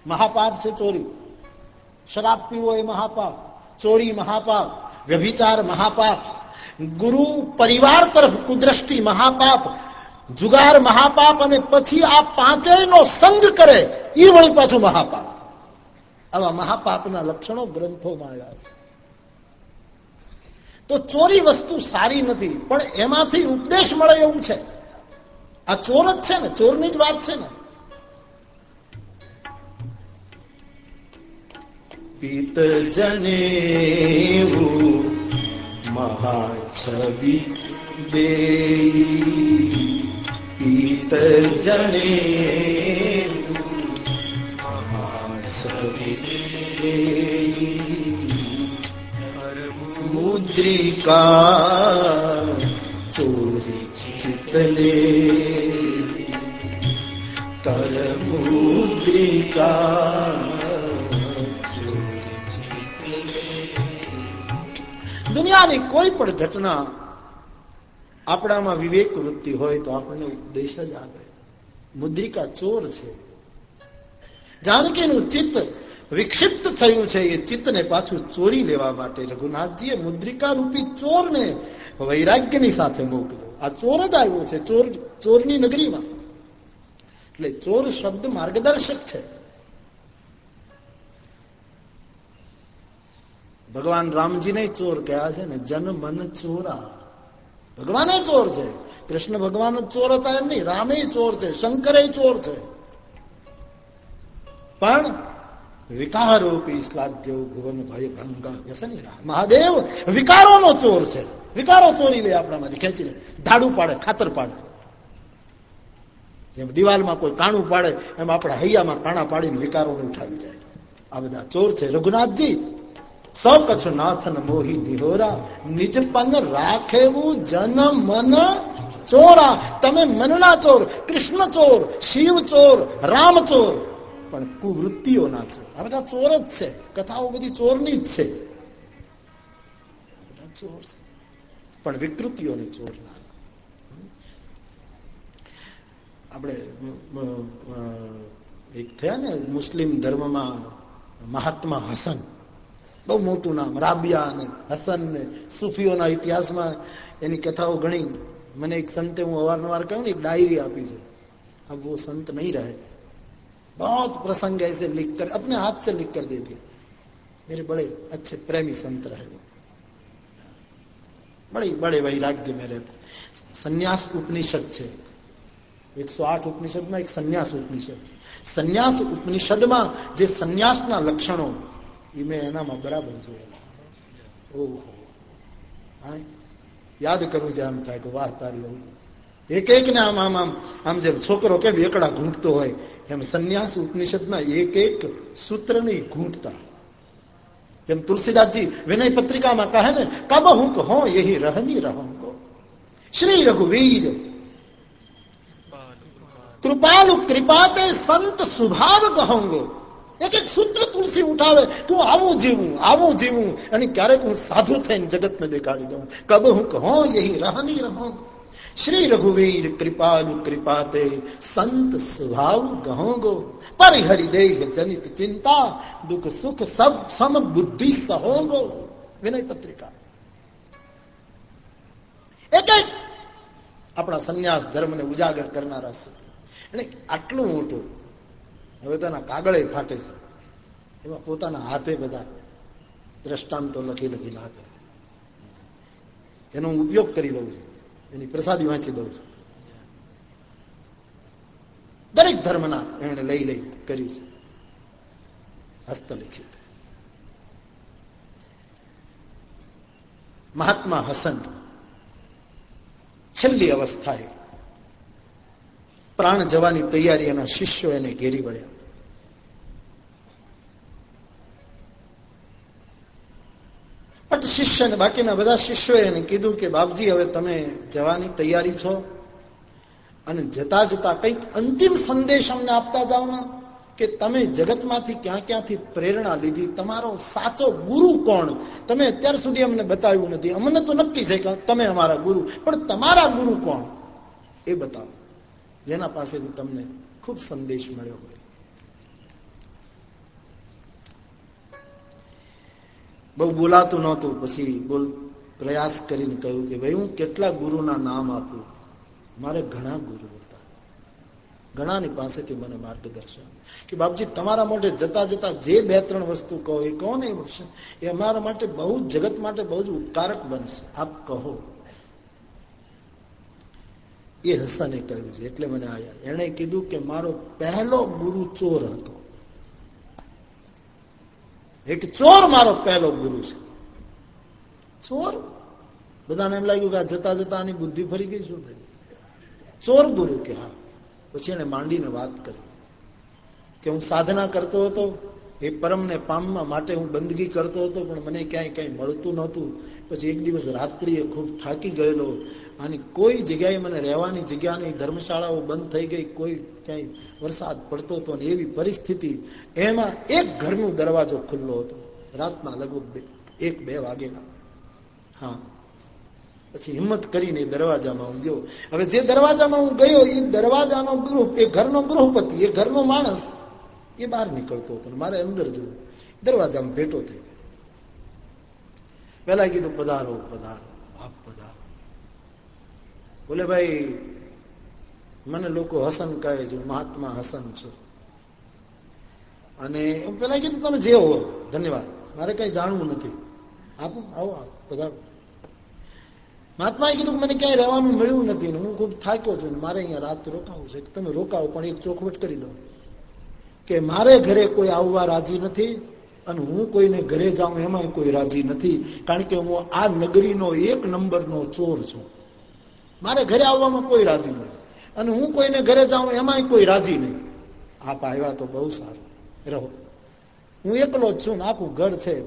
A: મહાપાપ છે ચોરી. શરાબ પીવો એ મહાપાપ. ચોરી મહાપાપ. વ્યભિચાર મહાપાપ. ગુરુ પરિવાર તરફ કુદ્રષ્ટિ મહાપાપ. જુગાર મહાપાપ અને પછી આ પાંચેયનો સંગ કરે એ વળી પાછું મહાપાપ. આવા મહાપાપના લક્ષણો ગ્રંથોમાં આવ્યા છે. તો ચોરી વસ્તુ સારી નથી, પણ એમાંથી ઉપદેશ મળે એવું છે. આ ચોર જ છે ને, ચોરની જ વાત છે ને. પિત જને મહાછબી દે પિત જને મુદ્રિકા ચોરી ચિતલે તર મુદ્રિકા દુનિયાની કોઈ પણ ઘટના આપણામાં વિવેક વૃત્તિ હોય તો આપણને ઉપદેશ જ આવે મુદ્રિકા ચોર છે. જાનકીનું ચિત્ત વિક્ષિપ્ત થયું છે એ ચિત્તને પાછું ચોરી લેવા માટે રઘુનાથજીએ મુદ્રિકા રૂપી ચોરને વૈરાગ્યની સાથે મોકલ્યો. આ ચોર જ આવ્યો છે, ચોર, ચોરની નગરીમાં. એટલે ચોર શબ્દ માર્ગદર્શક છે. ભગવાન રામજીને ચોર કયા છે ને, જન મન ચોરા. ભગવાને ચોર છે. કૃષ્ણ ભગવાન ચોર હતા એમ નહીં, રામે ચોર છે, શંકરે ચોર છે. પણ વિકારોપી શ્લાઘ્યો ભુવન ભય ભંગ વ્યસની મહાદેવ વિકારોનો ચોર છે વિકારો ચોરી લે આપણામાંથી ખેંચીને ધાડું પાડે ખાતર પાડે જેમ દિવાલમાં કોઈ કાણું પાડે એમ આપણા હૈયામાં કાણા પાડીને વિકારોને ઉઠાવી જાય આ બધા ચોર છે રઘુનાથજી સૌ નાથન મોહી નિહોરા નિજપન રાખેવું જન મન ચોરા તમે મનના ચોર કૃષ્ણ ચોર શિવ ચોર રામ ચોર પણ કુવૃત્તિઓના ચોર આ બધા ચોર જ છે. કથાઓ બધી ચોરની જ છે. પણ વિકૃતિઓને ચોર ના આપણે એક થયા ને મુસ્લિમ ધર્મમાં મહાત્મા હસન. બહુ મોટું નામ. રાબિયા અને હસન ને સૂફીઓના ઇતિહાસમાં એની કથાઓ ઘણી. મને એક સંતે હું અવારનવાર કહું ને, એક ડાયરી આપી છે. આ બહુ સંત નહીં રહે. बहुत प्रसंग ऐसे लिख कर अपने हाथ से लिख कर दे दिए मेरे बड़े अच्छे प्रेमी संत रहे वो बड़े बड़े वैराग्य में रहते संन्यास उपनिषद છે એકસો આઠ ઉપનિષદમાં એક સંન્યાસ ઉપનિષદ છે સંન્યાસ ઉપનિષદમાં જે સંન્યાસના લક્ષણો એ મેં એનામાં બરાબર જોયેલા ઓહો હા યાદ કરવું છે આમ થાય કે વાહ તારી એક એક ને આમ આમ આમ આમ જેમ છોકરો કેમ એકડા ઘૂંટતો હોય એમ સંન્યાસ ઉપનિષદમાં એક એક સૂત્ર નહીં ઘૂંટતા જેમ તુલસીદાસજી વિનય પત્રિકામાં કહે ને કબ હું કહો યહી રહની રહો શ્રી રઘુવીર કૃપાલુ કૃપાતે સંત સ્વભાવ કહુંગો એક એક સૂત્ર તુલસી ઉઠાવે તું આવું જીવું આવું જીવું અને ક્યારેક હું સાધુ થઈને જગતને દેખાડી દઉં કબ હું કહો યહી રહની રહો શ્રી રઘુવીર કૃપાલુ કૃપાતે, સંત સ્વભાવ ગહોગો, પરિહરિ દેહ જનિત ચિંતા, દુઃખ સુખ સબ સમ બુદ્ધિ સહોગો. વિનય પત્રિકા. એક એક આપણા સંન્યાસ ધર્મને ઉજાગર કરનારા સુધી એને આટલું મોટું, હવે તો એના કાગળે ફાટે છે. એમાં પોતાના હાથે બધા દ્રષ્ટાંતો લખી લખી લાગે એનો ઉપયોગ કરી લઉં છું. એની પ્રસાદી વાંચી દઉં છું. દરેક ધર્મના એમણે લઈ લઈ કર્યું છે. હસ્તલિખિત મહાત્મા હસન છેલ્લી અવસ્થાએ પ્રાણ જવાની તૈયારી એના શિષ્યો એને ઘેરી વળ્યા. પટ શિષ્ય ને બાકીના બધા શિષ્યોએ એને કીધું કે, બાપજી, હવે તમે જવાની તૈયારી છો અને જતા જતા કંઈક અંતિમ સંદેશ અમને આપતા જાઓ ને કે તમે જગતમાંથી ક્યાં ક્યાંથી પ્રેરણા લીધી? તમારો સાચો ગુરુ કોણ? તમે અત્યાર સુધી અમને બતાવ્યું નથી. અમને તો નક્કી છે કે તમે અમારા ગુરુ, પણ તમારા ગુરુ કોણ? એ બતાવો. જેના પાસેથી તમને ખૂબ સંદેશ મળ્યો હોય. બહુ બોલાતું નહોતું. પછી બોલ, પ્રયાસ કરીને કહ્યું કે ભાઈ હું કેટલા ગુરુના નામ આપું? મારે ઘણા ગુરુ હતા. ઘણાની પાસેથી મને માર્ગદર્શન. કે બાપજી, તમારા માટે જતા જતા જે બે ત્રણ વસ્તુ કહો, એ કહો ને એ અમારા માટે બહુ જગત માટે બહુ જ ઉપકારક બનશે. આપ કહો. એ હસને કહ્યું છે. એટલે મને આયા. એણે કીધું કે મારો પહેલો ગુરુ ચોર હતો. એક ચોર મારો પહેલો ગુરુ છે. ચોર? બધાને એમ લાગ્યું કે આ જતા જતા આની બુદ્ધિ ફરી ગઈ, શું થઈ ચોર ગુરુ કે હા. પછી એને માંડીને વાત કરી કે હું સાધના કરતો હતો, એ પરમને પામવા માટે હું બંદગી કરતો હતો, પણ મને ક્યાંય કઈ મળતું નહોતું. પછી એક દિવસ રાત્રિએ ખૂબ થાકી ગયેલો અને કોઈ જગ્યાએ મને રહેવાની જગ્યા નહીં, ધર્મશાળાઓ બંધ થઈ ગઈ, કોઈ ક્યાંય વરસાદ પડતો હતો ને એવી પરિસ્થિતિ, એમાં એક ઘરનો દરવાજો ખુલ્લો હતો. રાતના લગભગ એક, બે વાગેલા હા. પછી હિંમત કરીને દરવાજામાં હું ગયો. હવે જે દરવાજામાં હું ગયો એ દરવાજાનો ગૃહ, એ ઘરનો ગૃહપતિ, એ ઘરનો માણસ, એ બહાર નીકળતો હતો મારે અંદર જોયું દરવાજામાં ભેટો થઈ પેલા કીધું પધારો પધારો. બોલે ભાઈ, મને લોકો હસન કહે છે, મહાત્મા હસન છું. અને હું પેલા કીધું, તમે જે હો. ધન્યવાદ. મારે કઈ જાણવું નથી. આપો, આવો પધારો. મહાત્માએ કીધું મને ક્યાંય રહેવાનું મળ્યું નથી હું ખૂબ થાક્યો છું મારે અહીંયા રાત રોકાવું છે. તમે રોકાવો, પણ એક ચોખવટ કરી દો. કે મારે ઘરે કોઈ આવવા રાજી નથી અને હું કોઈને ઘરે જાઉં એમાં કોઈ રાજી નથી. કારણ કે હું આ નગરીનો એક નંબરનો ચોર છું. મારે ઘરે આવવામાં કોઈ રાજી નહીં અને હું કોઈને ઘરે જાઉં એમાંય કોઈ રાજી નહીં. આપ આવ્યા તો બહુ સારું. રહો. હું એકલો જ છું ને આખું ઘર છે.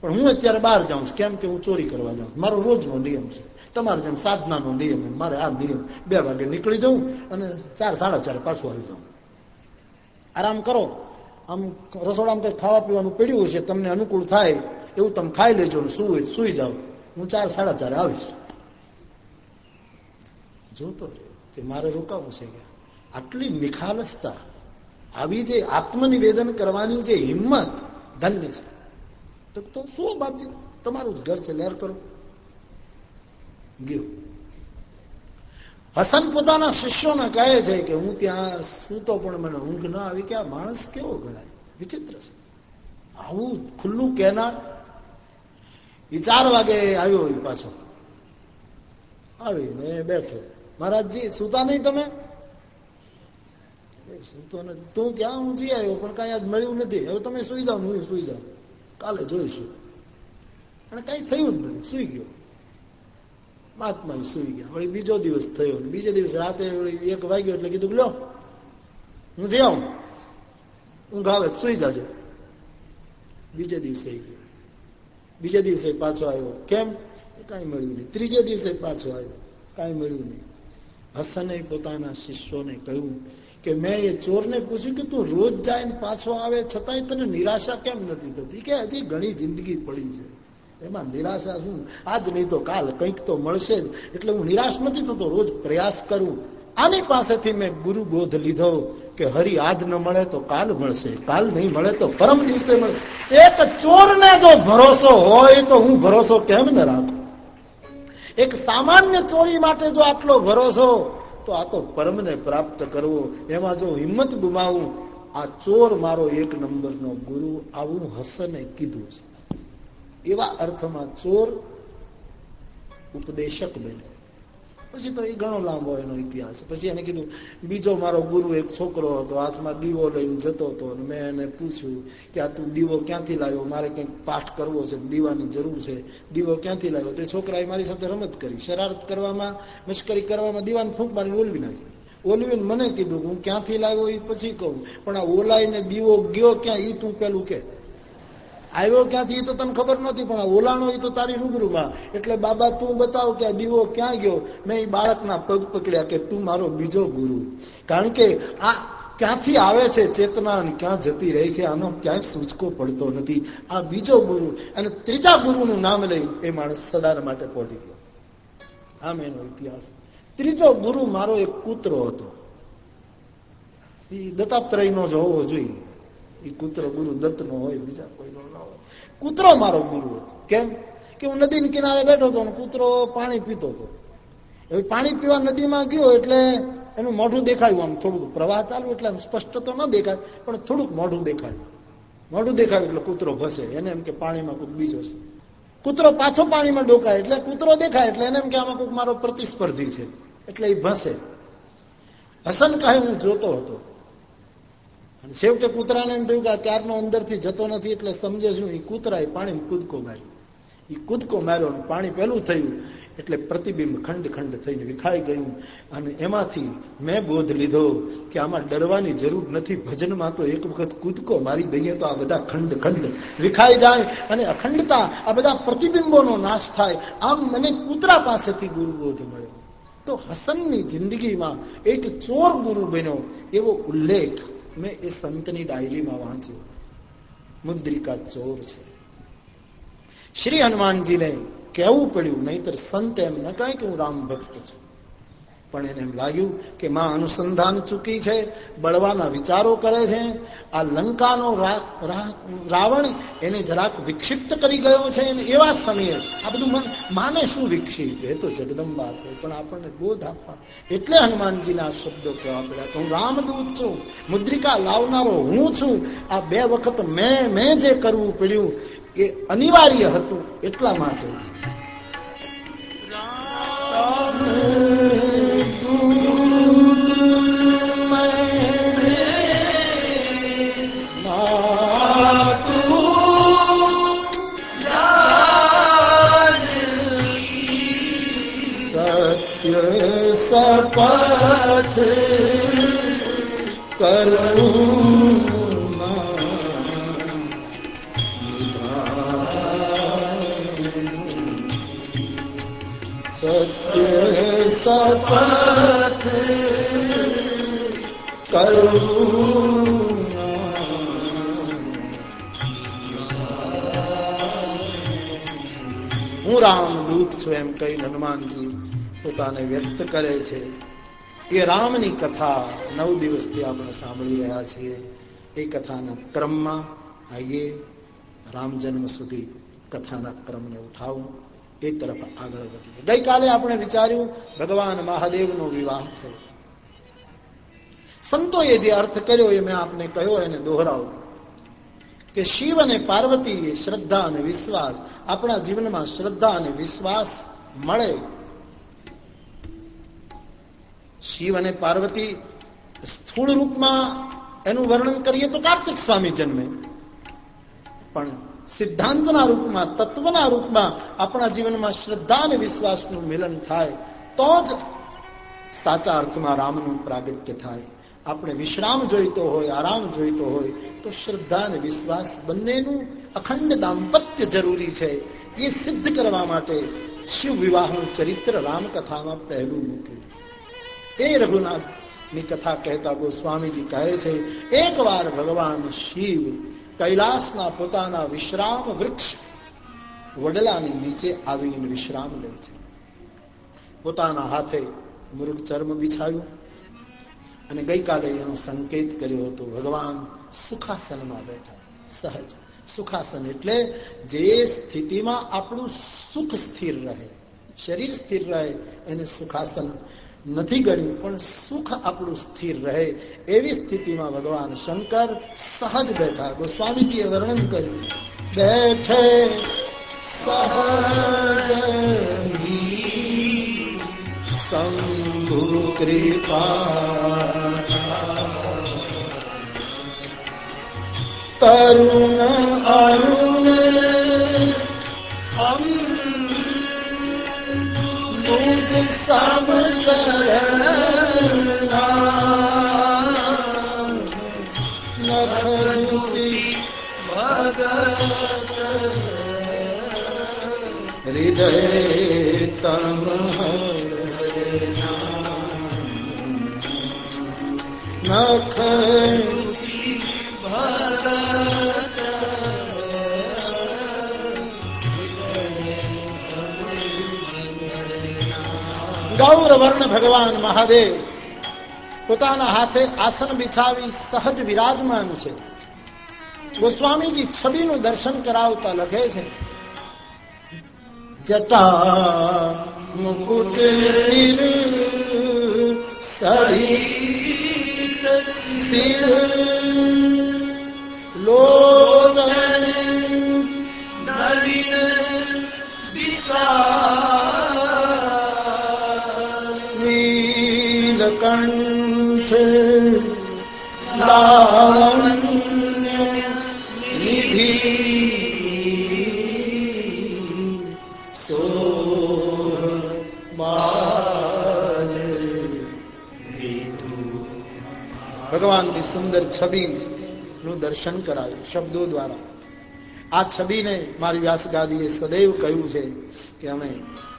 A: પણ હું અત્યારે બહાર જાઉં છું. કેમ કે હું ચોરી કરવા જાઉં મારો રોજનો નિયમ છે. તમારે જેમ સાધનાનો નિયમ મારે આ નિયમ. બે વાગે નીકળી જવું અને ચાર, સાડા ચાર પાછું આવી જાઉં. આરામ કરો. આમ રસોડામાં કંઈક ખાવા પીવાનું પીડ્યું છે તમને અનુકૂળ થાય, એવું તમે ખાઈ લેજો ને સુઈ સુઈ જાઓ. હું ચાર, સાડા ચારે આવીશ. જોતો રહ્યો કે મારે રોકાવું છે કે આટલી નિખાલસતા, આવી જે આત્મનિવેદન કરવાની જે હિંમત, ધન્ય છે. તો શું બાપજી, તમારું ઘર છે, લહેર કરો. ગયો. હસન પોતાના શિષ્યોને કહે છે કે હું ત્યાં સૂતો પણ મને ઊંઘ ના આવી કે આ માણસ કેવો ગણાય? વિચિત્ર છે. આવું ખુલ્લું કહેનાર એ ચાર વાગે આવ્યો પાછો. આવીને બેઠો. મહારાજજી, સુતા નહીં તમે? સુતો નથી. તું ક્યાં હું જી આવ્યો? પણ કઈ આજ મળ્યું નથી. હવે તમે સુઈ જાઓ, હું સુઈ જાઉં. કાલે જોઈશું. અને કઈ થયું જ નથી. સુઈ ગયો. મહાત્મા સુઈ ગયા. વળી બીજો દિવસ થયો બીજે દિવસ રાતે એક વાગ્યો એટલે કીધું લો હું જઈ આવું. ઊંઘ આવે સુઈ જાજો. બીજે દિવસે ગયો. બીજે દિવસે પાછો આવ્યો. કેમ? કઈ મળ્યું નહીં. ત્રીજે દિવસે પાછો આવ્યો. કઈ મળ્યું નહીં. હસને પોતાના શિષ્યોને કહ્યું કે મેં એ ચોરને પૂછ્યું કે તું રોજ જાય ને પાછો આવે છતાંય તને નિરાશા કેમ નથી થતી? કે હજી ઘણી જિંદગી પડી છે. એમાં નિરાશા શું? આજ નહીં તો કાલ કંઈક તો મળશે જ. એટલે હું નિરાશ નથી થતો, રોજ પ્રયાસ કરું. આની પાસેથી મેં ગુરુ બોધ લીધો કે હરી આજ ન મળે તો કાલ મળશે. કાલ નહીં મળે તો પરમ દિવસે મળે એક ચોરને જો ભરોસો હોય તો હું ભરોસો કેમ ન રાખું? એક સામાન્ય ચોરી માટે જો આટલો ભરોસો, તો આ તો પરમને પ્રાપ્ત કરવો, એમાં જો હિંમત ગુમાવું, આ ચોર મારો એક નંબરનો ગુરુ આવું હસને કીધું છે. એવા અર્થમાં ચોર ઉપદેશક બને પછી તો એ ઘણો લાંબો એનો ઇતિહાસ પછી એને કીધું, બીજો મારો ગુરુ એક છોકરો હતો, હાથમાં દીવો લઈને જતો હતો અને મેં એને પૂછ્યું કે આ તું દીવો ક્યાંથી લાવ્યો? મારે કંઈક પાઠ કરવો છે, દીવાની જરૂર છે. દીવો ક્યાંથી લાવ્યો? તે છોકરાએ મારી સાથે રમત કરી. શરારત કરવામાં, મશ્કરી કરવામાં દીવાને ફૂંક મારી ઓલવી નાખી. ઓલવીને મને કીધું હું ક્યાંથી લાવ્યો એ પછી કહું. પણ આ ઓલાઈને દીવો ગયો ક્યાં? એ તું પેલું કે. આવ્યો ક્યાંથી તો તને ખબર નથી પણ ઓલાણો એ તો તારી રૂબરૂમાં. એટલે બાબા તું બતાવ કે આ દીવો ક્યાં ગયો? મેં એ બાળકના પગ પકડ્યા કે તું મારો બીજો ગુરુ. કારણ કે આ ક્યાંથી આવે છે ચેતના અને ક્યાં જતી રહી છે, આનો ક્યાંય સૂચકો પડતો નથી. આ બીજો ગુરુ અને ત્રીજા ગુરુનું નામ લઈ એ માણસ સદાર માટે પહોંચી ગયો. આમ એનો ઇતિહાસ. ત્રીજો ગુરુ મારો એક કૂતરો હતો. એ દત્તાત્રય નો જ હોવો જોઈએ. એ કૂતરો ગુરુ દત્ત નો હોય, બીજા કોઈ નો હોય કૂતરો મારો ગુરુ હતો. કેમ? કે હું નદી કિનારે બેઠો હતો કૂતરો પાણી પીતો હતો. એ પાણી પીવા નદીમાં ગયો એટલે એનું મોઢું દેખાયું આમ થોડુંક. પ્રવાહ ચાલુ એટલે સ્પષ્ટ તો ન દેખાય, પણ થોડુંક મોઢું દેખાયું. મોઢું દેખાયું એટલે કૂતરો ભસે. એને એમ કે પાણીમાં કોઈક બીજો છે. કૂતરો પાછો પાણીમાં ડોકાય એટલે કૂતરો દેખાય એટલે એને એમ કે આમાં કોઈક મારો પ્રતિસ્પર્ધી છે. એટલે એ ભસે. હસન કહે, હું જોતો હતો. અને છેવટે કૂતરાને એમ થયું કે ક્યારનો અંદરથી જતો નથી એટલે સમજે છું એ કૂતરાએ પાણી કૂદકો માર્યો. એ કૂદકો માર્યો પાણી પેલું થયું એટલે પ્રતિબિંબ ખંડ ખંડ થઈને વિખાઈ ગયું અને એમાંથી મેં બોધ લીધો કે આમાં ડરવાની જરૂર નથી, ભજનમાં તો એક વખત કૂદકો મારી દઈએ તો આ બધા ખંડ ખંડ વિખાઈ જાય અને અખંડતા, આ બધા પ્રતિબિંબોનો નાશ થાય. આમ મને કૂતરા પાસેથી ગુરુબોધ મળ્યો. તો હસનની જિંદગીમાં એક ચોર ગુરુ બન્યો એવો ઉલ્લેખ મેં એ સંતની ડાયરીમાં વાંચ્યું. મુદ્રિકા ચોર છે. શ્રી હનુમાનજીને કહેવું પડ્યું, નહીતર સંત એમ ન કહે કે હું રામ ભક્ત છું. પણ એને એમ લાગ્યું કે માં અનુસંધાન ચૂકી છે, બળવાના વિચારો કરે છે. આ લંકાનો રાવણ એને જરાક વિક્ષિપ્ત કરી ગયો છે એવા સમયે આ બધું મન, માને શું વિક્ષિપ્ત? એ તો જગદંબા છે, પણ આપણને બોધ આપવા. એટલે હનુમાનજીના શબ્દો કહેવા પડ્યા કે હું રામદૂત છું, મુદ્રિકા લાવનારો હું છું. આ બે વખત મેં મેં જે કરવું પડ્યું એ અનિવાર્ય હતું એટલા માટે. સપથ સપથ કરું હું રામ દૂત છું એમ કહી હનુમાનજી પોતાને વ્યક્ત કરે છે એ રામની કથા નવ દિવસથી આપણે સાંભળી રહ્યા છીએ. એ કથાના ક્રમમાં આવીએ રામ જન્મ સુધી કથાના ક્રમને ઉઠાવું. એ તરફ આગળ વધીએ. ગઈકાલે આપણે વિચાર્યું, ભગવાન મહાદેવનો વિવાહ થયો. સંતોએ જે અર્થ કર્યો એ મેં આપને કહ્યો, એને દોહરાવું. કે શિવ અને પાર્વતી શ્રદ્ધા અને વિશ્વાસ, આપણા જીવનમાં શ્રદ્ધા અને વિશ્વાસ મળે શિવ અને પાર્વતી સ્થૂળ રૂપમાં એનું વર્ણન કરીએ તો કાર્તિક સ્વામી જન્મે. પણ સિદ્ધાંતના રૂપમાં, તત્વના રૂપમાં આપણા જીવનમાં શ્રદ્ધા અને વિશ્વાસનું મિલન થાય, તો જ સાચા અર્થમાં રામનું પ્રાગટ્ય થાય. આપણે વિશ્રામ જોઈતો હોય, આરામ જોઈતો હોય, તો શ્રદ્ધા અને વિશ્વાસ બંનેનું અખંડ દાંપત્ય જરૂરી છે. એ સિદ્ધ કરવા માટે શિવ વિવાહનું ચરિત્ર રામકથામાં પહેલું મૂક્યું. એ રઘુનાથની કથા કહેતા ગોસ્વામીજી કહે છે, એકવાર ભગવાન શિવ કૈલાસના પોતાના વિશ્રામ વૃક્ષ વડલાની નીચે આવીને વિશ્રામ લે છે. પોતાના હાથે મૃગ ચર્મ બિછાયું અને ગઈકાલે એનો સંકેત કર્યો હતો, ભગવાન સુખાસનમાં બેઠા, સહજ. સુખાસન એટલે જે સ્થિતિમાં આપણું સુખ સ્થિર રહે, શરીર સ્થિર રહે, એને સુખાસન નથી ગણ્યું પણ સુખ આપણું સ્થિર રહે. એવી સ્થિતિમાં ભગવાન શંકર સહજ બેઠા. ગોસ્વામીજીએ વર્ણન કર્યું. બેઠે સહજ શંભુ કૃપા તરુણ અરુણ મુજ સમચરણ નખરુતિ હૃદય તમ નખ ગૌર વર્ણ ભગવાન મહાદેવ. પોતાના હાથે આસન બિછાવી સહજ વિરાજમાન છે. ગોસ્વામીજી છબીનું દર્શન કરાવતા લખે છે. જટા મુકુટ સિર સરી સિર લોચન નીલકંઠ લાવણ્ય નિધિ ભગવાનની સુંદર છબીનું દર્શન કરાયું શબ્દો દ્વારા આ છબીને મારી વ્યાસગાદીએ સદૈવ કહ્યું છે કે અમે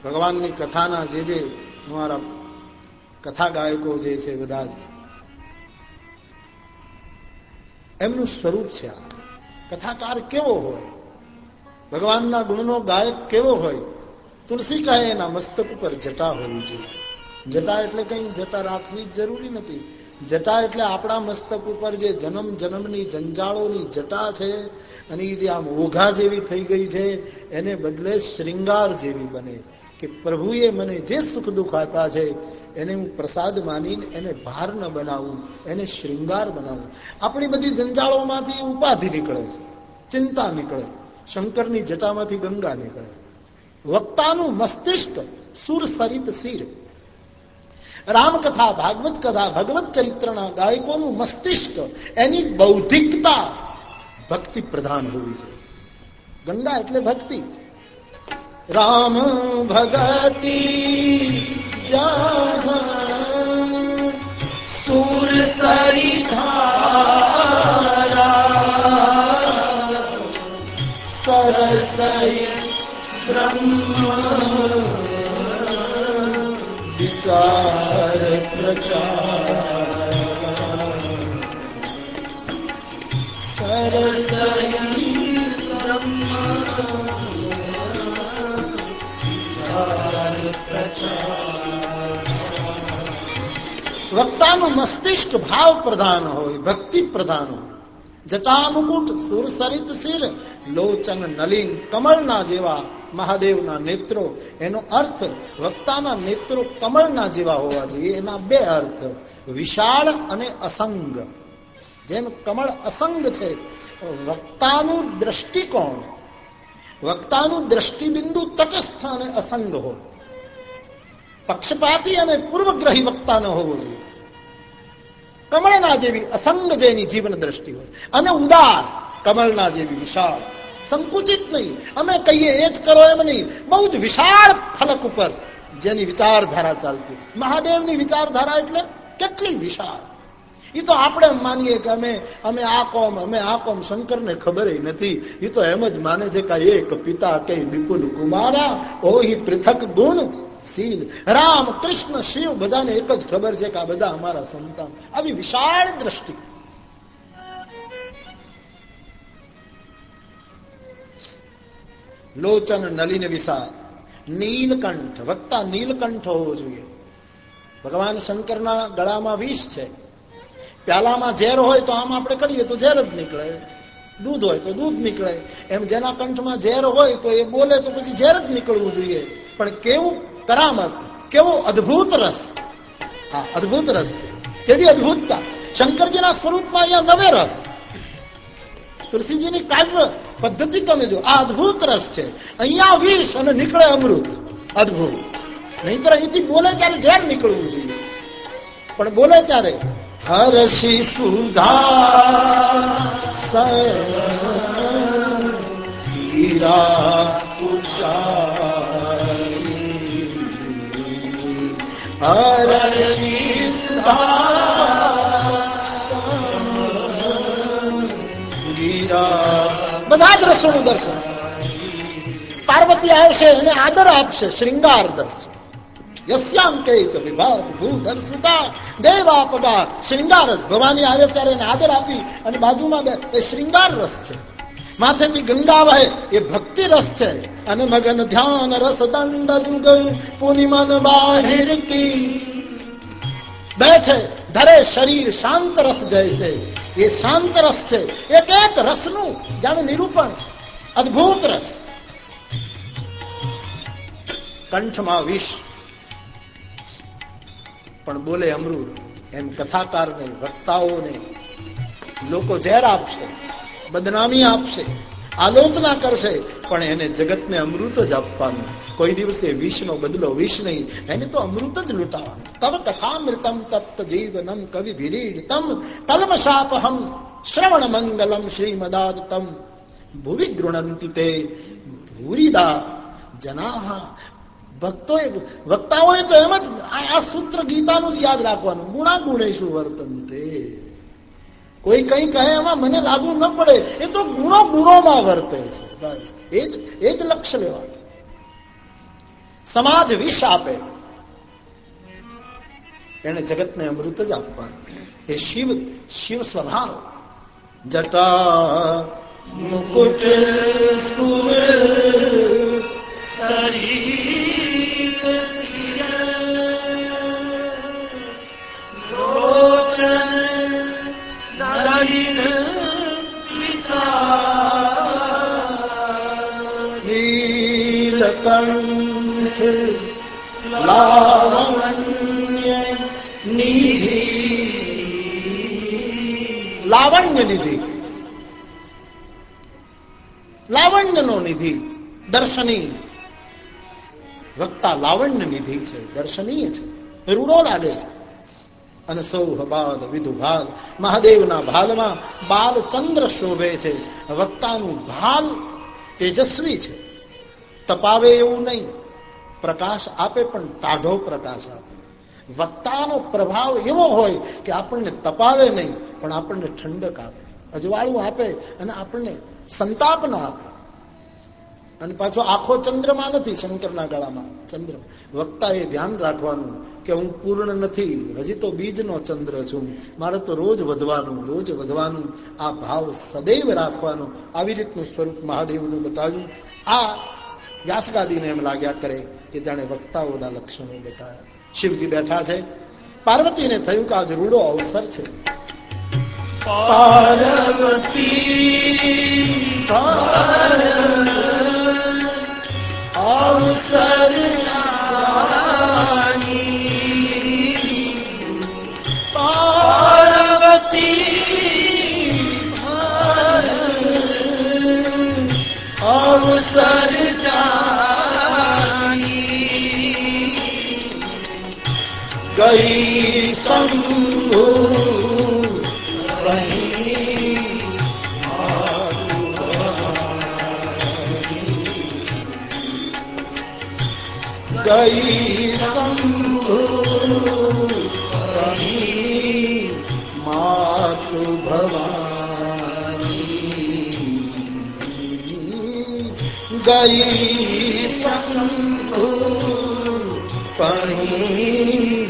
A: ભગવાનની કથાના જે જે અમારા કથા ગાયકો જે છે બધા જ. એમનું સ્વરૂપ છે આ. કથાકાર કેવો હોય? ભગવાનના ગુણનો ગાયક કેવો હોય? તુલસી કહે એના મસ્તક ઉપર જટા હોવી જોઈએ. જટા એટલે કઈ જટા રાખવી જરૂરી નથી. જટા એટલે આપણા મસ્તક ઉપર જે જન્મ જન્મની જંજાળોની જટા છે, અને એ જે આમ ઓઘા જેવી થઈ ગઈ છે, એને બદલે શ્રૃંગાર જેવી બને. કે પ્રભુએ મને જે સુખ દુઃખ આપ્યા છે એને હું પ્રસાદ માનીને એને ભાર ન બનાવું, એને શ્રૃંગાર બનાવું. આપણી બધી જંજાળોમાંથી ઉપાધિ નીકળે છે, ચિંતા નીકળે, શંકરની જટામાંથી ગંગા નીકળે. વક્તાનું મસ્તિષ્ક સુર સરિત શિર. રામકથા, ભાગવત કથા, ભગવત ચરિત્રના ગાયકોનું મસ્તિષ્ક, એની બૌદ્ધિકતા ભક્તિ પ્રધાન હોવી છે. ગંગા એટલે ભક્તિ. રામ ભગતિ. સુર સરિધારા સરસય બ્રહ્મ વિચાર પ્રચાર સરસય વક્તાનું મસ્તિષ્ક ભાવ પ્રધાન હોય, ભક્તિ પ્રધાન હોય. જટામુકુટ સુર સરિત શિર, લોચન, નલિન, કમળના જેવા મહાદેવના નેત્રો. એનો અર્થ, વક્તાના નેત્રો કમળના જેવા હોવા જોઈએ. એના બે અર્થ, વિશાળ અને અસંગ. જેમ કમળ અસંગ છે, વક્તાનું દ્રષ્ટિકોણ, વક્તાનું દ્રષ્ટિબિંદુ તટસ્થ અને અસંગ હોય. પક્ષપાતી અને પૂર્વગ્રહી વક્તા ન હોવો જોઈએ કમળના જેવી અસંગ જેની જીવન દ્રષ્ટિ હોય અને ઉદાર કમળના જેવી વિશાળ સંકુચિત નહીં અમે કહીએ એ જ કરો એમ નહીં બહુ જ વિશાળ ફલક ઉપર જેની વિચારધારા ચાલતી મહાદેવની વિચારધારા એટલે કેટલી વિશાળ એ તો આપણે માનીએ કે અમે અમે આ કોમ અમે આ કોમ શંકરને ખબર નથી એ તો એમ જ માને છે કે એક પિતા કે વિપુલ કુમારા ઓહી પૃથક ગુણ શીલ રામ, કૃષ્ણ, શિવ, બધાને એક જ ખબર છે કે આ બધા અમારા સંતાન. આવી વિશાળ દ્રષ્ટિ. લોચન, નલિન, વિશાળ. નીલકંઠ, વક્તા નીલકંઠ હોવો જોઈએ. ભગવાન શંકરના ગળામાં વિષ છે. પ્યાલામાં ઝેર હોય તો આમ આપણે કરીએ તો ઝેર જ નીકળે. દૂધ હોય તો દૂધ નીકળે. એમ જેના કંઠમાં ઝેર હોય તો એ બોલે તો પછી ઝેર જ નીકળવું જોઈએ. પણ કેવું કરામત કેવો અદભુત રસ હા અદભુત રસ છે કેવી અદભુતતા શંકરજીના સ્વરૂપમાં અહીંયા નવે રસ તુલસીજીની કાવ્ય પદ્ધતિ તમે જો આ અદભુત રસ છે અહીંયા વિષ અને નીકળે અમૃત અદભુત નહીતર અહીંથી બોલે ત્યારે ઝેર નીકળવું જોઈએ પણ બોલે ત્યારે હરસી સુધા હીરા હરસી સુધા બધા જ રસોનું દર્શન. પાર્વતી આવશે અને આદર આપશે, શૃંગાર દર્શન. યસ્યામ કે વિભાગ સુતા. દેવાપગા શૃંગાર ભવાની આવે ત્યારે એને આદર આપી અને બાજુમાં એ શૃંગાર રસ છે. માથેથી ગંગા વહે એ ભક્તિ રસ છે. અને મગન ધ્યાન રસ દંડ જુગ પૂર્ણિમન બાહિર કી. બેઠે ધરે શરીર શાંત રસ જૈસે એ શાંત રસ છે. એક એક રસનું જાણે નિરૂપણ છે. અદભુત રસ. કંઠમાં વિષ. પણ બોલે અમૃત, એમ કથાકારને, વક્તાઓને, લોકો ઝેર આપશે. બદનામી આપશે, આલોચના કરશે, પણ એને જગતને અમૃત જ આપવાનું. કોઈ દિવસે વિષનો બદલો વિષ નહીં, એને તો અમૃત જ લૂંટાવાનું. તવ કથામૃતમ તપ્ત જીવનમ કવિ ભિરીડિતમ કલ્મશાપહમ શ્રવણ મંગલમ શ્રીમદાદતમ. ભુવિ ગૃણંતિ તે ભૂરીદા જનાહ. ભક્તોએ, વક્તાઓએ તો એમ જ આ સૂત્ર ગીતાનું જ યાદ રાખવાનું. ગુણા ગુણેશું વર્તન તે કોઈ કઈ કહે એમાં મને લાગુ ન પડે. એ તો ગુણો ગુણોમાં વર્તે છે. બસ. એ જ એ જ લક્ષ્ય લેવાનું. સમાજ વિષ આપે. એને જગતને અમૃત જ આપવાનું. એ શિવ શિવ સ્વભાવ. જટા, મુકુટ, સુર નીલકંઠ લાવણ્ય નિધિ લાવણ્ય નિધિ નિધિ દર્શની વક્તા લાવણ્ય નિધિ છે, દર્શનીય છે, રૂડો લાગે છે. અને સૌ હબાલ વિધુ ભાલ મહાદેવના ભાલમાં બાલચંદ્ર શોભે છે. વક્તાનું ભાલ તેજસ્વી છે. તપાવે એવું નહીં. પ્રકાશ આપે પણ ટાઢો પ્રકાશ આપે. વત્તાનો પ્રભાવ એવો હોય કે આપણને તપાવે નહીં, પણ આપણને ઠંડક આપે. અજવાળું આપે અને આપણને સંતાપ ન આપે. અને પાછો આખો ચંદ્રમા નથી શંકરના ગળામાં. ચંદ્ર વક્તા એ ધ્યાન રાખવાનું કે હું પૂર્ણ નથી, હજી તો બીજનો ચંદ્ર છું. મારે તો રોજ વધવાનું રોજ વધવાનું. આ ભાવ સદૈવ રાખવાનો. આવી રીતનું સ્વરૂપ મહાદેવનું બતાવ્યું. આ વ્યાસગાદીને એમ લાગ્યા કરે કે જાણે વક્તાઓના લક્ષણો બતાવ્યા શિવજી બેઠા છે. પાર્વતીને થયું કે આજ રૂડો અવસર છે. પાર્વતી અવસર ગઈ શંભુ ગઈ શંભુ માતુ ભવાની ગઈ શંભુ પણી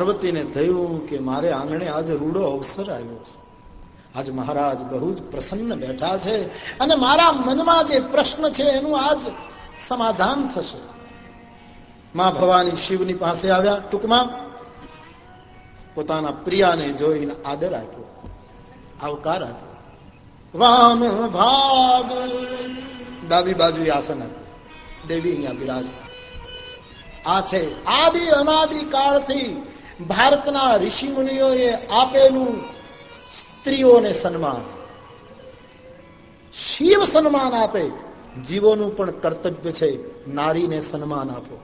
A: પાર્વતીને થયું કે મારે આંગણે આજે રૂડો અવસર આવ્યો છે. આજ મહારાજ બહુ જ પ્રસન્ન બેઠા છે અને મારા મનમાં જે પ્રશ્ન છે એનું આજ સમાધાન થશે. માં ભવાની શિવની પાસે આવ્યા ટૂંકમાં પોતાના પ્રિયાને જોઈને આદર આપ્યો, આવકાર આપ્યો. વામ ભાગ. ડાબી બાજુ આસન આપ્યું. દેવી અહીંયા બિરાજ આ છે આદિ અનાદિ કાળથી ભારતના ઋષિ મુનિઓએ આપેલું સ્ત્રીઓને સન્માન. શિવ સન્માન આપે. જીવોનું પણ કર્તવ્ય છે નારીને સન્માન આપો.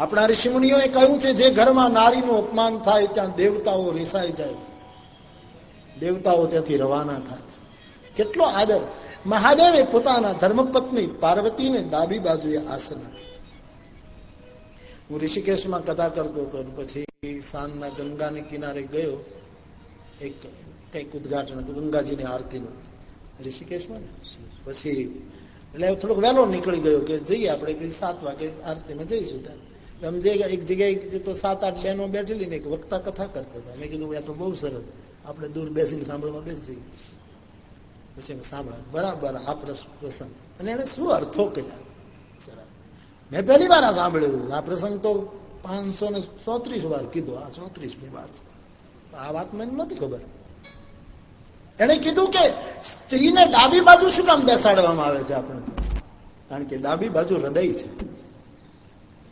A: આપણા ઋષિમુનિઓએ કહ્યું છે, જે ઘરમાં નારીનું અપમાન થાય, ત્યાં દેવતાઓ રિસાઈ જાય. દેવતાઓ ત્યાંથી રવાના થાય કેટલો આદર. મહાદેવે પોતાના ધર્મપત્ની પાર્વતીને ડાબી બાજુએ આસન હું ઋષિકેશમાં કથા કરતો હતો પછી સાંજના ગંગાને કિનારે ગયો. એક કંઈક ઉદઘાટન હતું, ગંગાજીની આરતીનું. ઋષિકેશમાં ને? પછી, એટલે થોડોક વહેલો નીકળી ગયો કે જઈએ આપણે સાત વાગે આરતીમાં જઈશું ત્યાં અમે જે એક જગ્યાએ તો સાત આઠ બહેનો બેઠેલી ને એક વક્તા કથા કરતા હતા. મેં કીધું આ તો બહુ સરસ. આપણે દૂર બેસીને સાંભળવા બેસી જઈએ. પછી સાંભળ્યા, બરાબર આ પ્રસંગ. અને એને શું અર્થો કર્યા? મેં પહેલી વાર આ સાંભળ્યું. આ પ્રસંગ તો પાંચસો ને ચોત્રીસ વાર કીધો. આ ચોત્રીસમી વાર આ વાત મને નથી ખબર. એને કીધું કે સ્ત્રીને ડાબી બાજુ શું કામ બેસાડવામાં આવે છે આપણે કારણ કે ડાબી બાજુ હૃદય છે.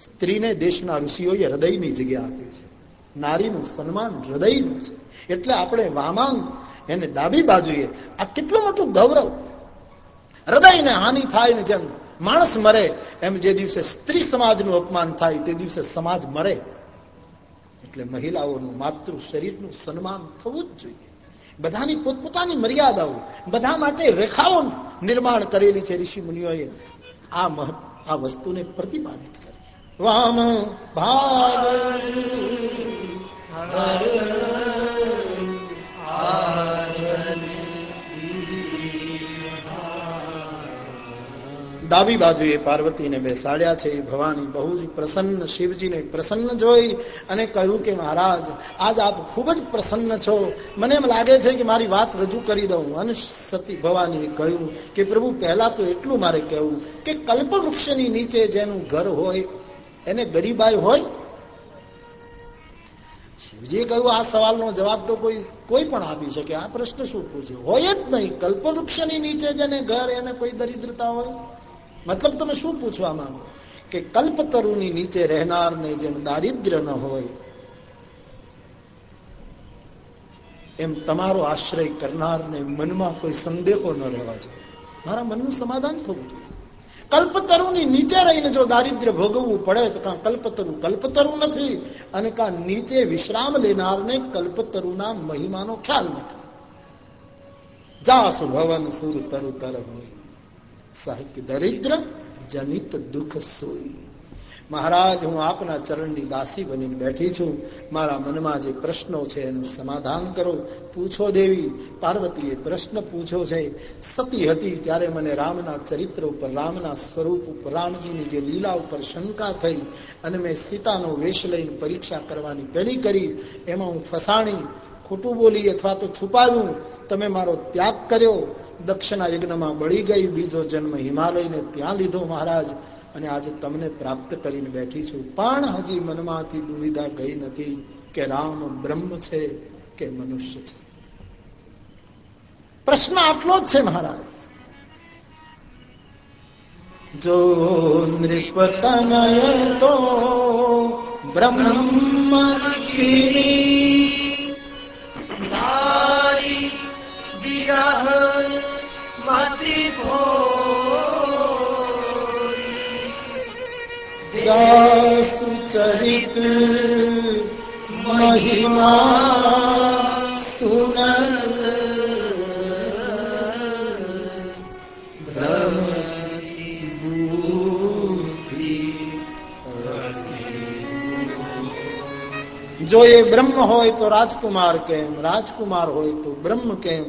A: સ્ત્રીને દેશના ઋષિઓએ હૃદયની જગ્યા આપી છે. નારીનું સન્માન હૃદયનું છે. એટલે આપણે વામાંગ એને ડાબી બાજુએ આ કેટલું મોટું ગૌરવ. હૃદયને હાનિ થાય ને જેમ માણસ મરે, એમ જે દિવસે સ્ત્રી સમાજનું અપમાન થાય, તે દિવસે સમાજ મરે. એટલે મહિલાઓનું, માતૃ શરીરનું સન્માન થવું જ જોઈએ. બધાની પોતપોતાની મર્યાદાઓ, બધા માટે રેખાઓ નિર્માણ કરેલી છે ઋષિ મુનિઓએ આ આ વસ્તુને પ્રતિપાદિત કરી. વામ ભાગ ડાબી બાજુએ પાર્વતીને બેસાડ્યા છે. ભવાની બહુ જ પ્રસન્ન શિવજીને પ્રસન્ન જોઈ અને કહ્યું કે મહારાજ, આજ આપ ખૂબ જ પ્રસન્ન છો. મને એમ લાગે છે કે મારી વાત રજૂ કરી દઉં. અને સતી ભવાનીએ કહ્યું કે પ્રભુ, પહેલા તો એટલું મારે કહેવું કે કલ્પવૃક્ષની નીચે જેનું ઘર હોય, એને ગરીબાઈ હોય? શિવજીએ કહ્યું, આ સવાલનો જવાબ તો કોઈ કોઈ પણ આપી શકે. આ પ્રશ્ન શું પૂછ્યો? હોય જ નહીં. કલ્પવૃક્ષની નીચે જેને ઘર, એને કોઈ દરિદ્રતા હોય? મતલબ તમે શું પૂછવા માંગો? કે કલ્પતરુની નીચે રહેનારને જેમ દારિદ્ર ન હોય, એમ તમારો આશ્રય કરનારને મનમાં કોઈ સંદેહો ન રહેવા જોઈએ. મારા મનનું સમાધાન થવું જોઈએ. કલ્પતરુની નીચે રહીને જો દારિદ્ર્ય ભોગવવું પડે, તો કાં કલ્પતરુ કલ્પતરુ નથી અને કાં નીચે વિશ્રામ લેનારને કલ્પતરુના મહિમાનો ખ્યાલ નથી. જાસ ભવન સુર તરુ તર હોય સાહિત્ય, દરિદ્ર જનિત દુઃખ સોઈ. મહારાજ, હું આપના ચરણની દાસી બનીને બેઠી છું. મારા મનમાં જે પ્રશ્નો છે એનું સમાધાન કરો. પૂછો દેવી, પાર્વતીએ પ્રશ્ન પૂછ્યો છે. સતી હતી ત્યારે મને રામના ચરિત્ર ઉપર, રામના સ્વરૂપ ઉપર, રામજીની જે લીલા ઉપર શંકા થઈ અને મેં સીતાનો વેશ લઈને પરીક્ષા કરવાની પેલી કરી. એમાં હું ફસાણી, ખોટું બોલી અથવા તો છુપાવ્યું. તમે મારો ત્યાગ કર્યો. દક્ષિણા યજ્ઞમાં બળી ગઈ. બીજો જન્મ હિમાલયને ત્યાં લીધો મહારાજ. અને આજે તમને પ્રાપ્ત કરીને બેઠી છું. પણ હજી મનમાંથી દુવિધા ગઈ નથી કે રામ બ્રહ્મ છે કે મનુષ્ય છે. પ્રશ્ન આટલો જ છે મહારાજ. જો નૃપતનય તો બ્રહ્મ સુચરિત મહિમા સુન જો એ બ્રહ્મ હોય તો રાજકુમાર કેમ રાજકુમાર હોય તો બ્રહ્મ કેમ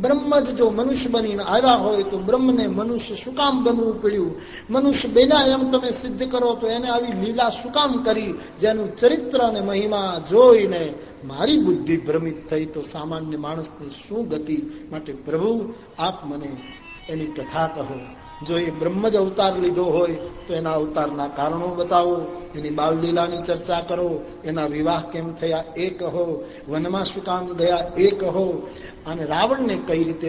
A: બ્રહ્મ જ જો મનુષ્ય બનીને આવ્યા હોય તો બ્રહ્મને મનુષ્ય શું કામ બનવું પડ્યું. મનુષ્ય બેના એમ તમે સિદ્ધ કરો તો એને આવી લીલા શું કામ કરી, જેનું ચરિત્ર અને મહિમા જોઈને મારી બુદ્ધિ ભ્રમિત થઈ તો સામાન્ય માણસની શું ગતિ માટે પ્રભુ આપ મને એની કથા કહો. જો એ બ્રહ્મ જ અવતાર લીધો હોય, તો એના અવતારના કારણો બતાવો, એની બાળલીલાની ચર્ચા કરો, એના વિવાહ કેમ થયા એ કહો વનમાં શું કામ ગયા એ કહો અને રાવણને કઈ રીતે